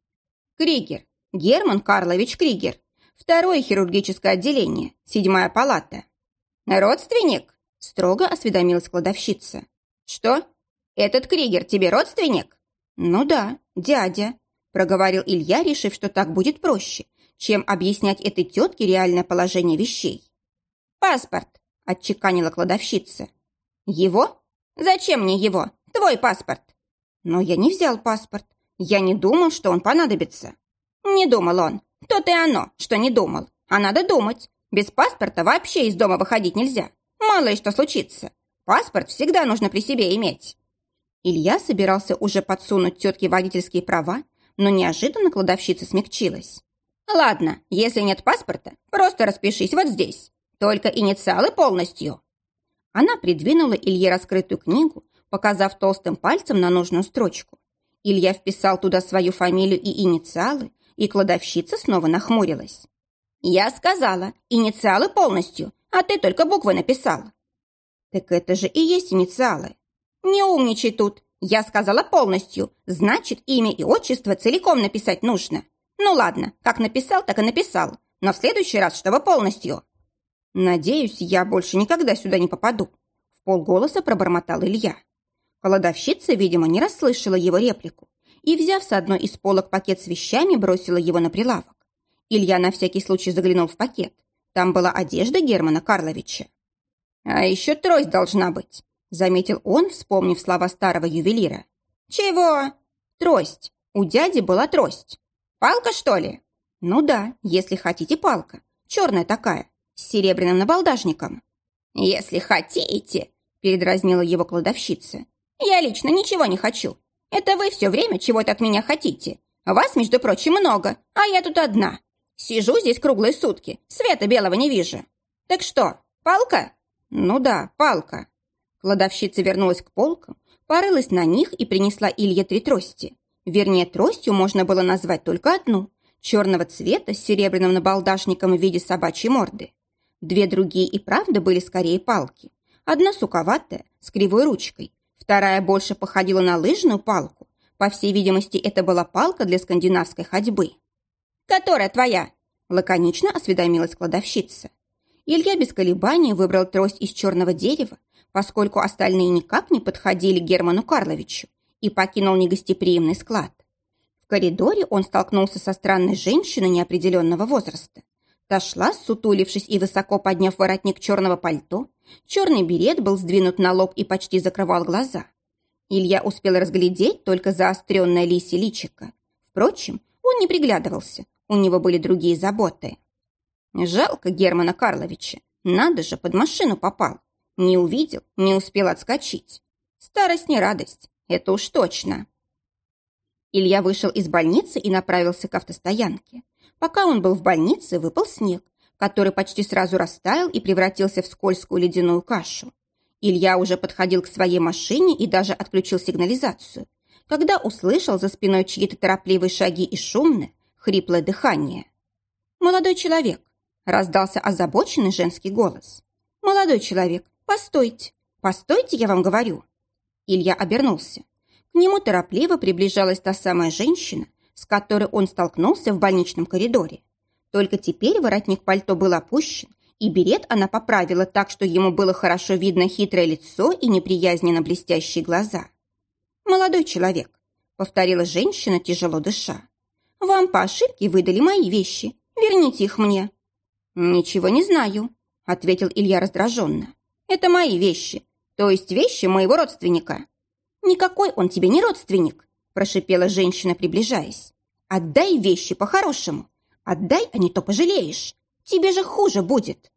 «Кригер. Герман Карлович Кригер. Второе хирургическое отделение. Седьмая палата». «Родственник?» строго осведомилась кладовщица. «Что? Этот Кригер тебе родственник?» «Ну да, дядя», проговорил Илья, решив, что так будет проще, чем объяснять этой тетке реальное положение вещей. «Паспорт», – отчеканила кладовщица. «Его? Зачем мне его? Твой паспорт». «Но я не взял паспорт. Я не думал, что он понадобится». «Не думал он. То-то и оно, что не думал. А надо думать. Без паспорта вообще из дома выходить нельзя. Мало ли что случится. Паспорт всегда нужно при себе иметь». Илья собирался уже подсунуть тетке водительские права, но неожиданно кладовщица смягчилась. «Ладно, если нет паспорта, просто распишись вот здесь. Только инициалы полностью». Она придвинула Илье раскрытую книгу, показав толстым пальцем на нужную строчку. Илья вписал туда свою фамилию и инициалы, и кладовщица снова нахмурилась. «Я сказала, инициалы полностью, а ты только буквы написал». «Так это же и есть инициалы». «Не умничай тут. Я сказала полностью. Значит, имя и отчество целиком написать нужно. Ну ладно, как написал, так и написал. Но в следующий раз, чтобы полностью. Надеюсь, я больше никогда сюда не попаду. В полголоса пробормотал Илья. Кладовщица, видимо, не расслышала его реплику и, взяв с одной из полок пакет с вещами, бросила его на прилавок. Илья на всякий случай заглянул в пакет. Там была одежда Германа Карловича. «А еще трость должна быть», — заметил он, вспомнив слова старого ювелира. «Чего?» «Трость. У дяди была трость. Палка, что ли?» «Ну да, если хотите, палка. Черная такая, с серебряным набалдажником». «Если хотите», — передразнила его кладовщица. «Я лично ничего не хочу. Это вы все время чего-то от меня хотите. Вас, между прочим, много, а я тут одна. Сижу здесь круглые сутки, света белого не вижу. Так что, палка?» «Ну да, палка». Кладовщица вернулась к полкам, порылась на них и принесла Илье три трости. Вернее, тростью можно было назвать только одну, черного цвета с серебряным набалдашником в виде собачьей морды. Две другие и правда были скорее палки. Одна суковатая, с кривой ручкой, вторая больше походила на лыжную палку. По всей видимости, это была палка для скандинавской ходьбы. «Которая твоя?» – лаконично осведомилась кладовщица. Илья без колебаний выбрал трость из черного дерева, поскольку остальные никак не подходили Герману Карловичу, и покинул негостеприимный склад. В коридоре он столкнулся со странной женщиной неопределенного возраста. Та шла, сутулившись и высоко подняв воротник черного пальто. Черный берет был сдвинут на лоб и почти закрывал глаза. Илья успел разглядеть только заостренное лисье личико. Впрочем, он не приглядывался, у него были другие заботы. Жалко Германа Карловича, надо же, под машину попал. Не увидел, не успел отскочить. Старость не радость, это уж точно. Илья вышел из больницы и направился к автостоянке. Пока он был в больнице, выпал снег, который почти сразу растаял и превратился в скользкую ледяную кашу. Илья уже подходил к своей машине и даже отключил сигнализацию, когда услышал за спиной чьи-то торопливые шаги и шумное, хриплое дыхание. «Молодой человек!» – раздался озабоченный женский голос. «Молодой человек, постойте! Постойте, я вам говорю!» Илья обернулся. К нему торопливо приближалась та самая женщина, с которой он столкнулся в больничном коридоре. Только теперь воротник пальто был опущен, и берет она поправила так, что ему было хорошо видно хитрое лицо и неприязненно блестящие глаза. «Молодой человек», — повторила женщина, тяжело дыша, «вам по ошибке выдали мои вещи. Верните их мне». «Ничего не знаю», — ответил Илья раздраженно. «Это мои вещи, то есть вещи моего родственника». «Никакой он тебе не родственник», – прошипела женщина, приближаясь. «Отдай вещи по-хорошему. Отдай, а не то пожалеешь. Тебе же хуже будет».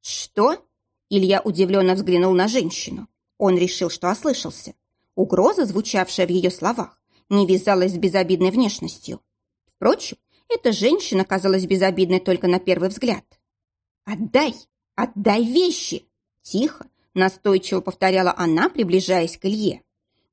«Что?» Илья удивленно взглянул на женщину. Он решил, что ослышался. Угроза, звучавшая в ее словах, не вязалась с безобидной внешностью. Впрочем, эта женщина казалась безобидной только на первый взгляд. «Отдай! Отдай вещи!» Тихо, настойчиво повторяла она, приближаясь к Илье.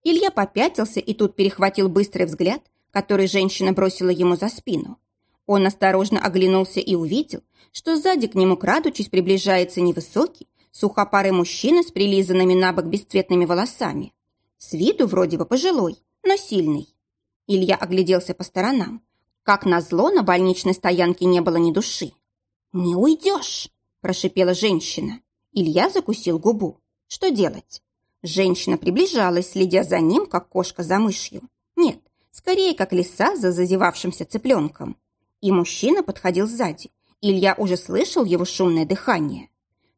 Илья попятился и тут перехватил быстрый взгляд, который женщина бросила ему за спину. Он осторожно оглянулся и увидел, что сзади к нему, крадучись, приближается невысокий, сухопарый мужчина с прилизанными на бок бесцветными волосами. С виду вроде бы пожилой, но сильный. Илья огляделся по сторонам. Как назло, на больничной стоянке не было ни души. «Не уйдешь!» – прошипела женщина. Илья закусил губу. Что делать? Женщина приближалась, следя за ним, как кошка за мышью. Нет, скорее, как лиса за зазевавшимся цыпленком. И мужчина подходил сзади. Илья уже слышал его шумное дыхание.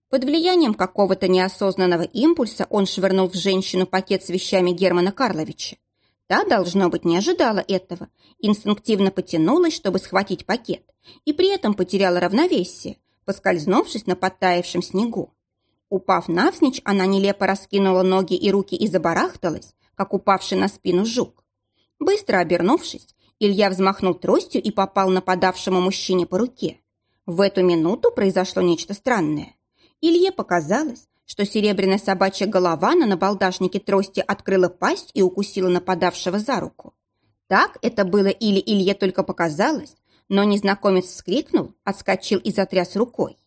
Под влиянием какого-то неосознанного импульса он швырнул в женщину пакет с вещами Германа Карловича. Та, должно быть, не ожидала этого, инстинктивно потянулась, чтобы схватить пакет, и при этом потеряла равновесие, поскользнувшись на подтаявшем снегу. Упав навзничь, она нелепо раскинула ноги и руки и забарахталась, как упавший на спину жук. Быстро обернувшись, Илья взмахнул тростью и попал нападавшему мужчине по руке. В эту минуту произошло нечто странное. Илье показалось, что серебряная собачья голова на набалдашнике трости открыла пасть и укусила нападавшего за руку. Так это было или Илье только показалось, но незнакомец вскрикнул, отскочил и затряс рукой.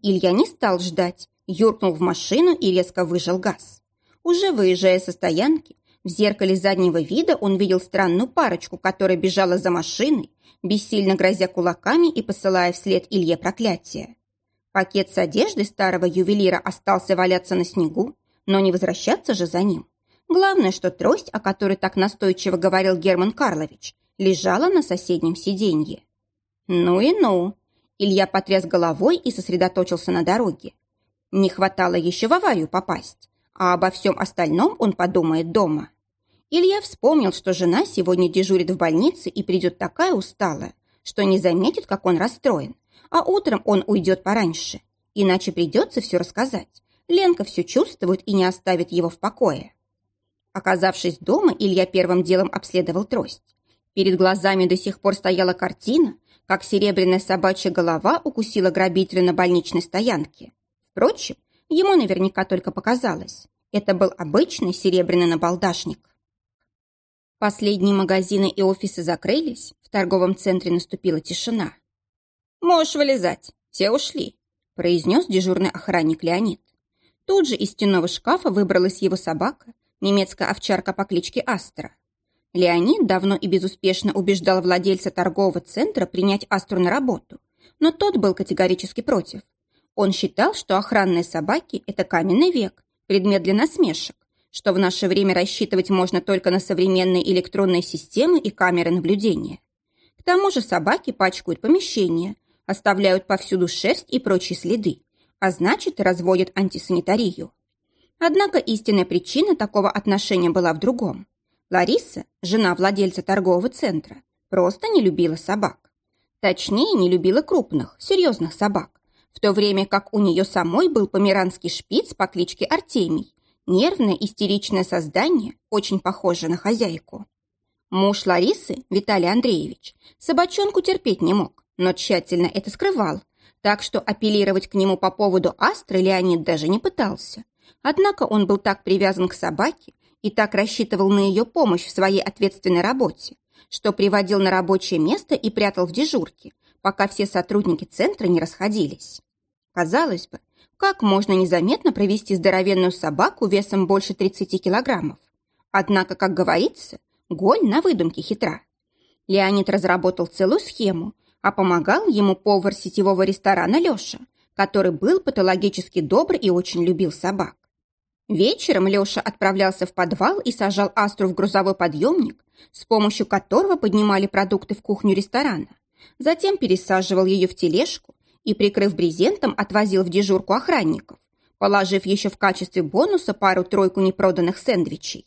Илья не стал ждать, юркнул в машину и резко выжал газ. Уже выезжая со стоянки, в зеркале заднего вида он видел странную парочку, которая бежала за машиной, бессильно грозя кулаками и посылая вслед Илье проклятие. Пакет с одеждой старого ювелира остался валяться на снегу, Но не возвращаться же за ним. Главное, что трость, о которой так настойчиво говорил Герман Карлович, лежала на соседнем сиденье. Ну и ну. Илья потряс головой и сосредоточился на дороге. Не хватало еще в аварию попасть, а обо всем остальном он подумает дома. Илья вспомнил, что жена сегодня дежурит в больнице и придет такая усталая, что не заметит, как он расстроен, а утром он уйдет пораньше, иначе придется все рассказать. Ленка все чувствует и не оставит его в покое. Оказавшись дома, Илья первым делом обследовал трость. Перед глазами до сих пор стояла картина, как серебряная собачья голова укусила грабителя на больничной стоянке. Впрочем, ему наверняка только показалось. Это был обычный серебряный набалдашник. Последние магазины и офисы закрылись, в торговом центре наступила тишина. «Можешь вылезать, все ушли», – произнес дежурный охранник Леонид. Тут же из стенного шкафа выбралась его собака, немецкая овчарка по кличке Астра. Леонид давно и безуспешно убеждал владельца торгового центра принять Астру на работу, но тот был категорически против. Он считал, что охранные собаки – это каменный век, предмет для насмешек, что в наше время рассчитывать можно только на современные электронные системы и камеры наблюдения. К тому же собаки пачкают помещения, оставляют повсюду шерсть и прочие следы, а значит, разводят антисанитарию. Однако истинная причина такого отношения была в другом. Лариса, жена владельца торгового центра, просто не любила собак. Точнее, не любила крупных, серьезных собак, в то время как у нее самой был померанский шпиц по кличке Артемий, нервное истеричное создание, очень похожее на хозяйку. Муж Ларисы, Виталий Андреевич, собачонку терпеть не мог, но тщательно это скрывал, так что апеллировать к нему по поводу Астры Леонид даже не пытался. Однако он был так привязан к собаке и так рассчитывал на ее помощь в своей ответственной работе, что приводил на рабочее место и прятал в дежурке, пока все сотрудники центра не расходились. Казалось бы, как можно незаметно провести здоровенную собаку весом больше 30 килограммов? Однако, как говорится, голь на выдумке хитра. Леонид разработал целую схему, а помогал ему повар сетевого ресторана Леша, который был патологически добр и очень любил собак. Вечером Леша отправлялся в подвал и сажал Астру в грузовой подъемник, с помощью которого поднимали продукты в кухню ресторана. Затем пересаживал ее в тележку и, прикрыв брезентом, отвозил в дежурку охранников, положив еще в качестве бонуса пару-тройку непроданных сэндвичей.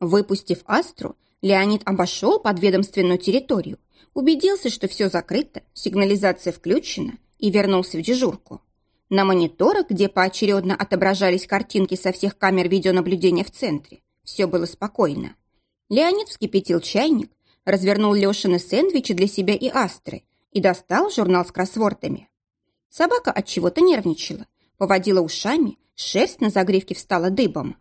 Выпустив Астру, Леонид обошел подведомственную территорию, убедился, что все закрыто, сигнализация включена, и вернулся в дежурку. На мониторах, где поочередно отображались картинки со всех камер видеонаблюдения в центре, все было спокойно. Леонид вскипятил чайник, развернул Лешины сэндвичи для себя и Астры и достал журнал с кроссвордами. Собака от чего-то нервничала, поводила ушами, шерсть на загривке встала дыбом.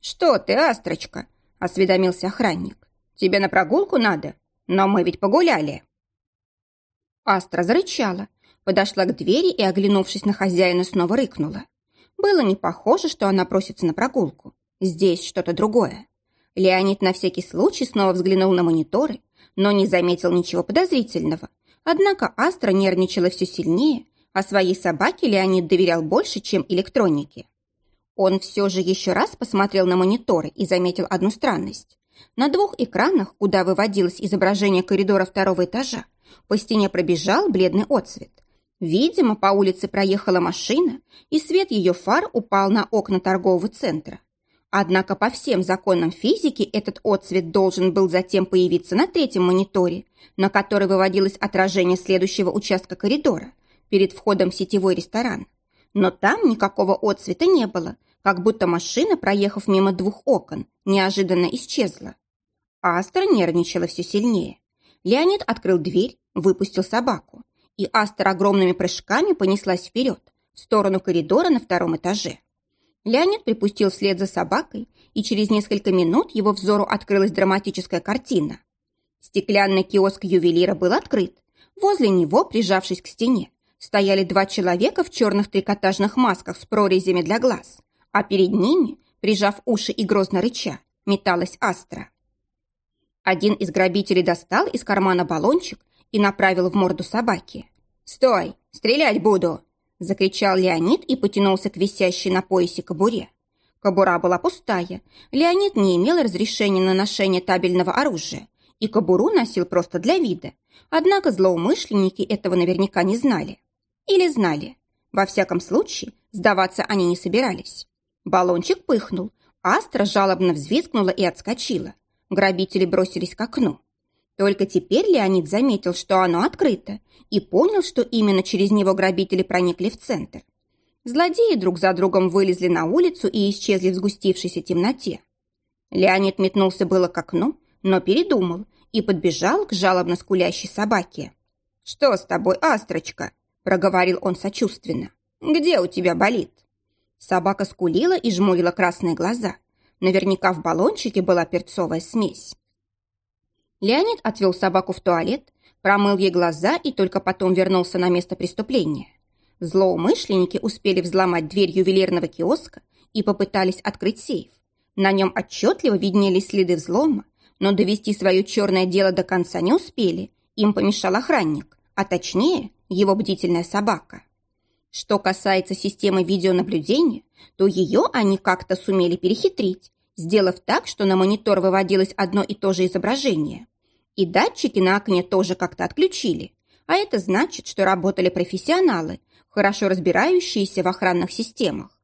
«Что ты, Астрочка?» – осведомился охранник. «Тебе на прогулку надо? Но мы ведь погуляли». Астра зарычала, подошла к двери и, оглянувшись на хозяина, снова рыкнула. Было не похоже, что она просится на прогулку. Здесь что-то другое. Леонид на всякий случай снова взглянул на мониторы, но не заметил ничего подозрительного. Однако Астра нервничала все сильнее, а своей собаке Леонид доверял больше, чем электронике. Он все же еще раз посмотрел на мониторы и заметил одну странность. На двух экранах, куда выводилось изображение коридора второго этажа, по стене пробежал бледный отцвет. Видимо, по улице проехала машина, и свет ее фар упал на окна торгового центра. Однако по всем законам физики этот отцвет должен был затем появиться на третьем мониторе, на который выводилось отражение следующего участка коридора, перед входом в сетевой ресторан. Но там никакого отцвета не было, как будто машина, проехав мимо двух окон, неожиданно исчезла. Астра нервничала все сильнее. Леонид открыл дверь, выпустил собаку, и Астра огромными прыжками понеслась вперед, в сторону коридора на втором этаже. Леонид припустил вслед за собакой, и через несколько минут его взору открылась драматическая картина. Стеклянный киоск ювелира был открыт. Возле него, прижавшись к стене, стояли два человека в черных трикотажных масках с прорезями для глаз, а перед ними, прижав уши и грозно рыча, металась Астра. Один из грабителей достал из кармана баллончик и направил в морду собаки. «Стой! Стрелять буду!» – закричал Леонид и потянулся к висящей на поясе кобуре. Кобура была пустая. Леонид не имел разрешения на ношение табельного оружия, и кобуру носил просто для вида. Однако злоумышленники этого наверняка не знали. Или знали. Во всяком случае, сдаваться они не собирались. Баллончик пыхнул, Астра жалобно взвизгнула и отскочила. Грабители бросились к окну. Только теперь Леонид заметил, что оно открыто, и понял, что именно через него грабители проникли в центр. Злодеи друг за другом вылезли на улицу и исчезли в сгустившейся темноте. Леонид метнулся было к окну, но передумал и подбежал к жалобно скулящей собаке. «Что с тобой, Астрочка?» – проговорил он сочувственно. «Где у тебя болит?» Собака скулила и жмурила красные глаза. Наверняка в баллончике была перцовая смесь. Леонид отвел собаку в туалет, промыл ей глаза и только потом вернулся на место преступления. Злоумышленники успели взломать дверь ювелирного киоска и попытались открыть сейф. На нем отчетливо виднелись следы взлома, но довести свое черное дело до конца не успели. Им помешал охранник, а точнее его бдительная собака. Что касается системы видеонаблюдения, то ее они как-то сумели перехитрить, сделав так, что на монитор выводилось одно и то же изображение. И датчики на окне тоже как-то отключили. А это значит, что работали профессионалы, хорошо разбирающиеся в охранных системах.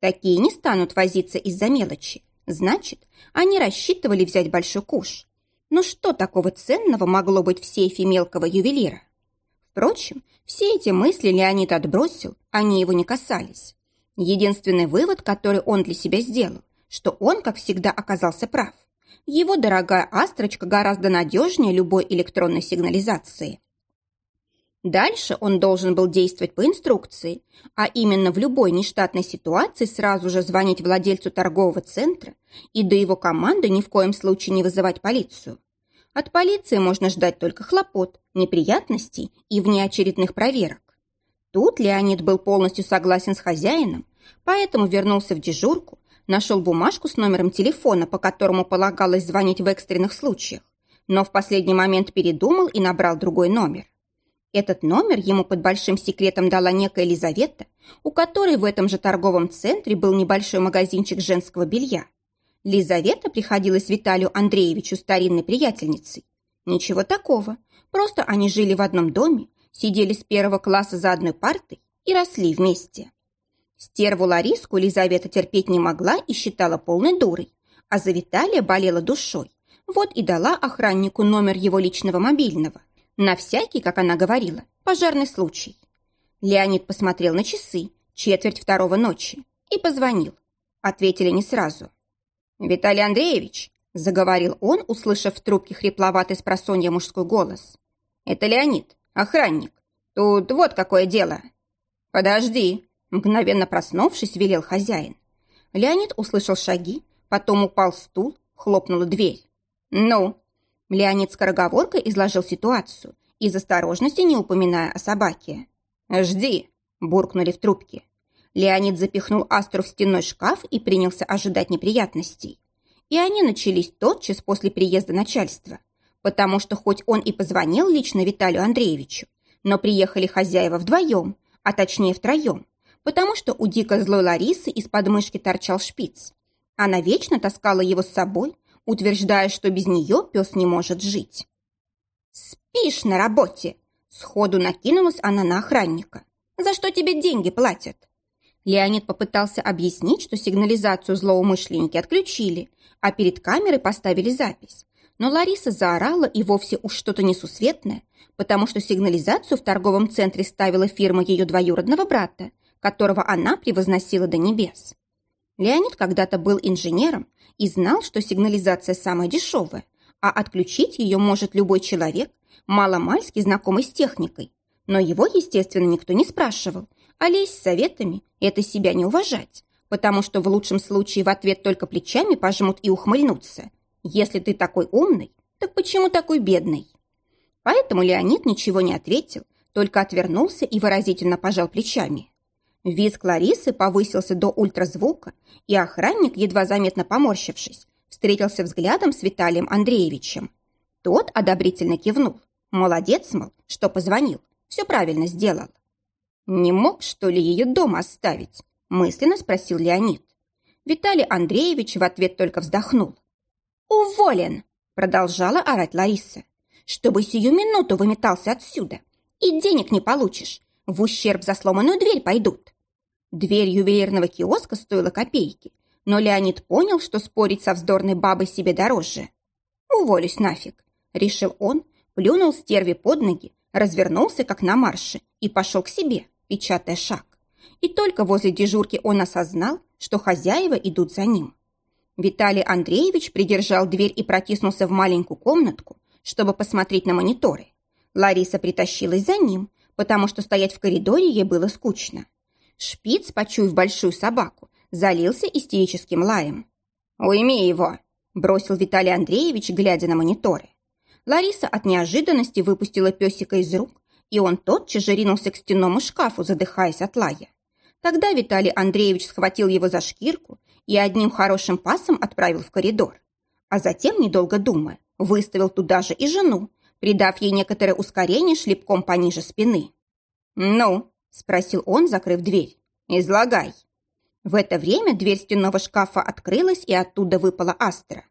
Такие не станут возиться из-за мелочи. Значит, они рассчитывали взять большой куш. Но что такого ценного могло быть в сейфе мелкого ювелира? Впрочем, все эти мысли Леонид отбросил, они его не касались. Единственный вывод, который он для себя сделал, что он, как всегда, оказался прав. Его дорогая «Астрочка» гораздо надежнее любой электронной сигнализации. Дальше он должен был действовать по инструкции, а именно в любой нештатной ситуации сразу же звонить владельцу торгового центра и до его команды ни в коем случае не вызывать полицию. От полиции можно ждать только хлопот, неприятностей и внеочередных проверок. Тут Леонид был полностью согласен с хозяином, поэтому вернулся в дежурку, нашел бумажку с номером телефона, по которому полагалось звонить в экстренных случаях, но в последний момент передумал и набрал другой номер. Этот номер ему под большим секретом дала некая Елизавета, у которой в этом же торговом центре был небольшой магазинчик женского белья. Лизавета приходилась Виталию Андреевичу старинной приятельницей. Ничего такого, просто они жили в одном доме, сидели с первого класса за одной партой и росли вместе. Стерву Лариску Лизавета терпеть не могла и считала полной дурой, а за Виталия болела душой. Вот и дала охраннику номер его личного мобильного. На всякий, как она говорила, пожарный случай. Леонид посмотрел на часы, четверть второго ночи, и позвонил. Ответили не сразу. «Виталий Андреевич», – заговорил он, услышав в трубке хрипловатый с мужской голос. «Это Леонид, охранник. Тут вот какое дело». «Подожди», – мгновенно проснувшись, велел хозяин. Леонид услышал шаги, потом упал стул, хлопнула дверь. «Ну?» Леонид скороговоркой изложил ситуацию, из осторожности не упоминая о собаке. «Жди», – буркнули в трубке. Леонид запихнул Астру в стенной шкаф и принялся ожидать неприятностей. И они начались тотчас после приезда начальства, потому что хоть он и позвонил лично Виталию Андреевичу, но приехали хозяева вдвоем, а точнее втроем, потому что у дико злой Ларисы из подмышки торчал шпиц. Она вечно таскала его с собой, утверждая, что без нее пес не может жить. «Спишь на работе!» Сходу накинулась она на охранника. «За что тебе деньги платят?» Леонид попытался объяснить, что сигнализацию злоумышленники отключили, а перед камерой поставили запись. Но Лариса заорала и вовсе уж что-то несусветное, потому что сигнализацию в торговом центре ставила фирма ее двоюродного брата, которого она превозносила до небес. Леонид когда-то был инженером и знал, что сигнализация самая дешевая, а отключить ее может любой человек, маломальски знакомый с техникой. Но его, естественно, никто не спрашивал, а лезть советами – это себя не уважать, потому что в лучшем случае в ответ только плечами пожмут и ухмыльнутся. Если ты такой умный, так почему такой бедный? Поэтому Леонид ничего не ответил, только отвернулся и выразительно пожал плечами. Визг Ларисы повысился до ультразвука, и охранник, едва заметно поморщившись, встретился взглядом с Виталием Андреевичем. Тот одобрительно кивнул. Молодец, мол, что позвонил. Все правильно сделал. «Не мог, что ли, ее дома оставить?» – мысленно спросил Леонид. Виталий Андреевич в ответ только вздохнул. «Уволен!» – продолжала орать Лариса. «Чтобы сию минуту выметался отсюда. И денег не получишь. В ущерб за сломанную дверь пойдут». Дверь ювелирного киоска стоила копейки, но Леонид понял, что спорить со вздорной бабой себе дороже. «Уволюсь нафиг», – решил он, плюнул стерви под ноги, развернулся, как на марше, и пошел к себе, печатая шаг. И только возле дежурки он осознал, что хозяева идут за ним. Виталий Андреевич придержал дверь и протиснулся в маленькую комнатку, чтобы посмотреть на мониторы. Лариса притащилась за ним, потому что стоять в коридоре ей было скучно. Шпиц, почуяв большую собаку, залился истерическим лаем. «Уйми его!» – бросил Виталий Андреевич, глядя на мониторы. Лариса от неожиданности выпустила песика из рук, и он тотчас же ринулся к стенному шкафу, задыхаясь от лая. Тогда Виталий Андреевич схватил его за шкирку и одним хорошим пасом отправил в коридор. А затем, недолго думая, выставил туда же и жену, придав ей некоторое ускорение шлепком пониже спины. «Ну?» – спросил он, закрыв дверь. «Излагай». В это время дверь стенного шкафа открылась, и оттуда выпала Астра.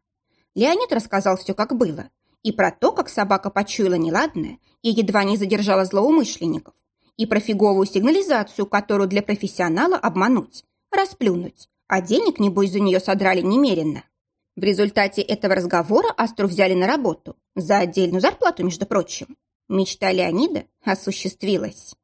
Леонид рассказал все, как было, и про то, как собака почуяла неладное и едва не задержала злоумышленников, и про фиговую сигнализацию, которую для профессионала обмануть, расплюнуть, а денег, небось, за нее содрали немеренно. В результате этого разговора Астру взяли на работу, за отдельную зарплату, между прочим. Мечта Леонида осуществилась.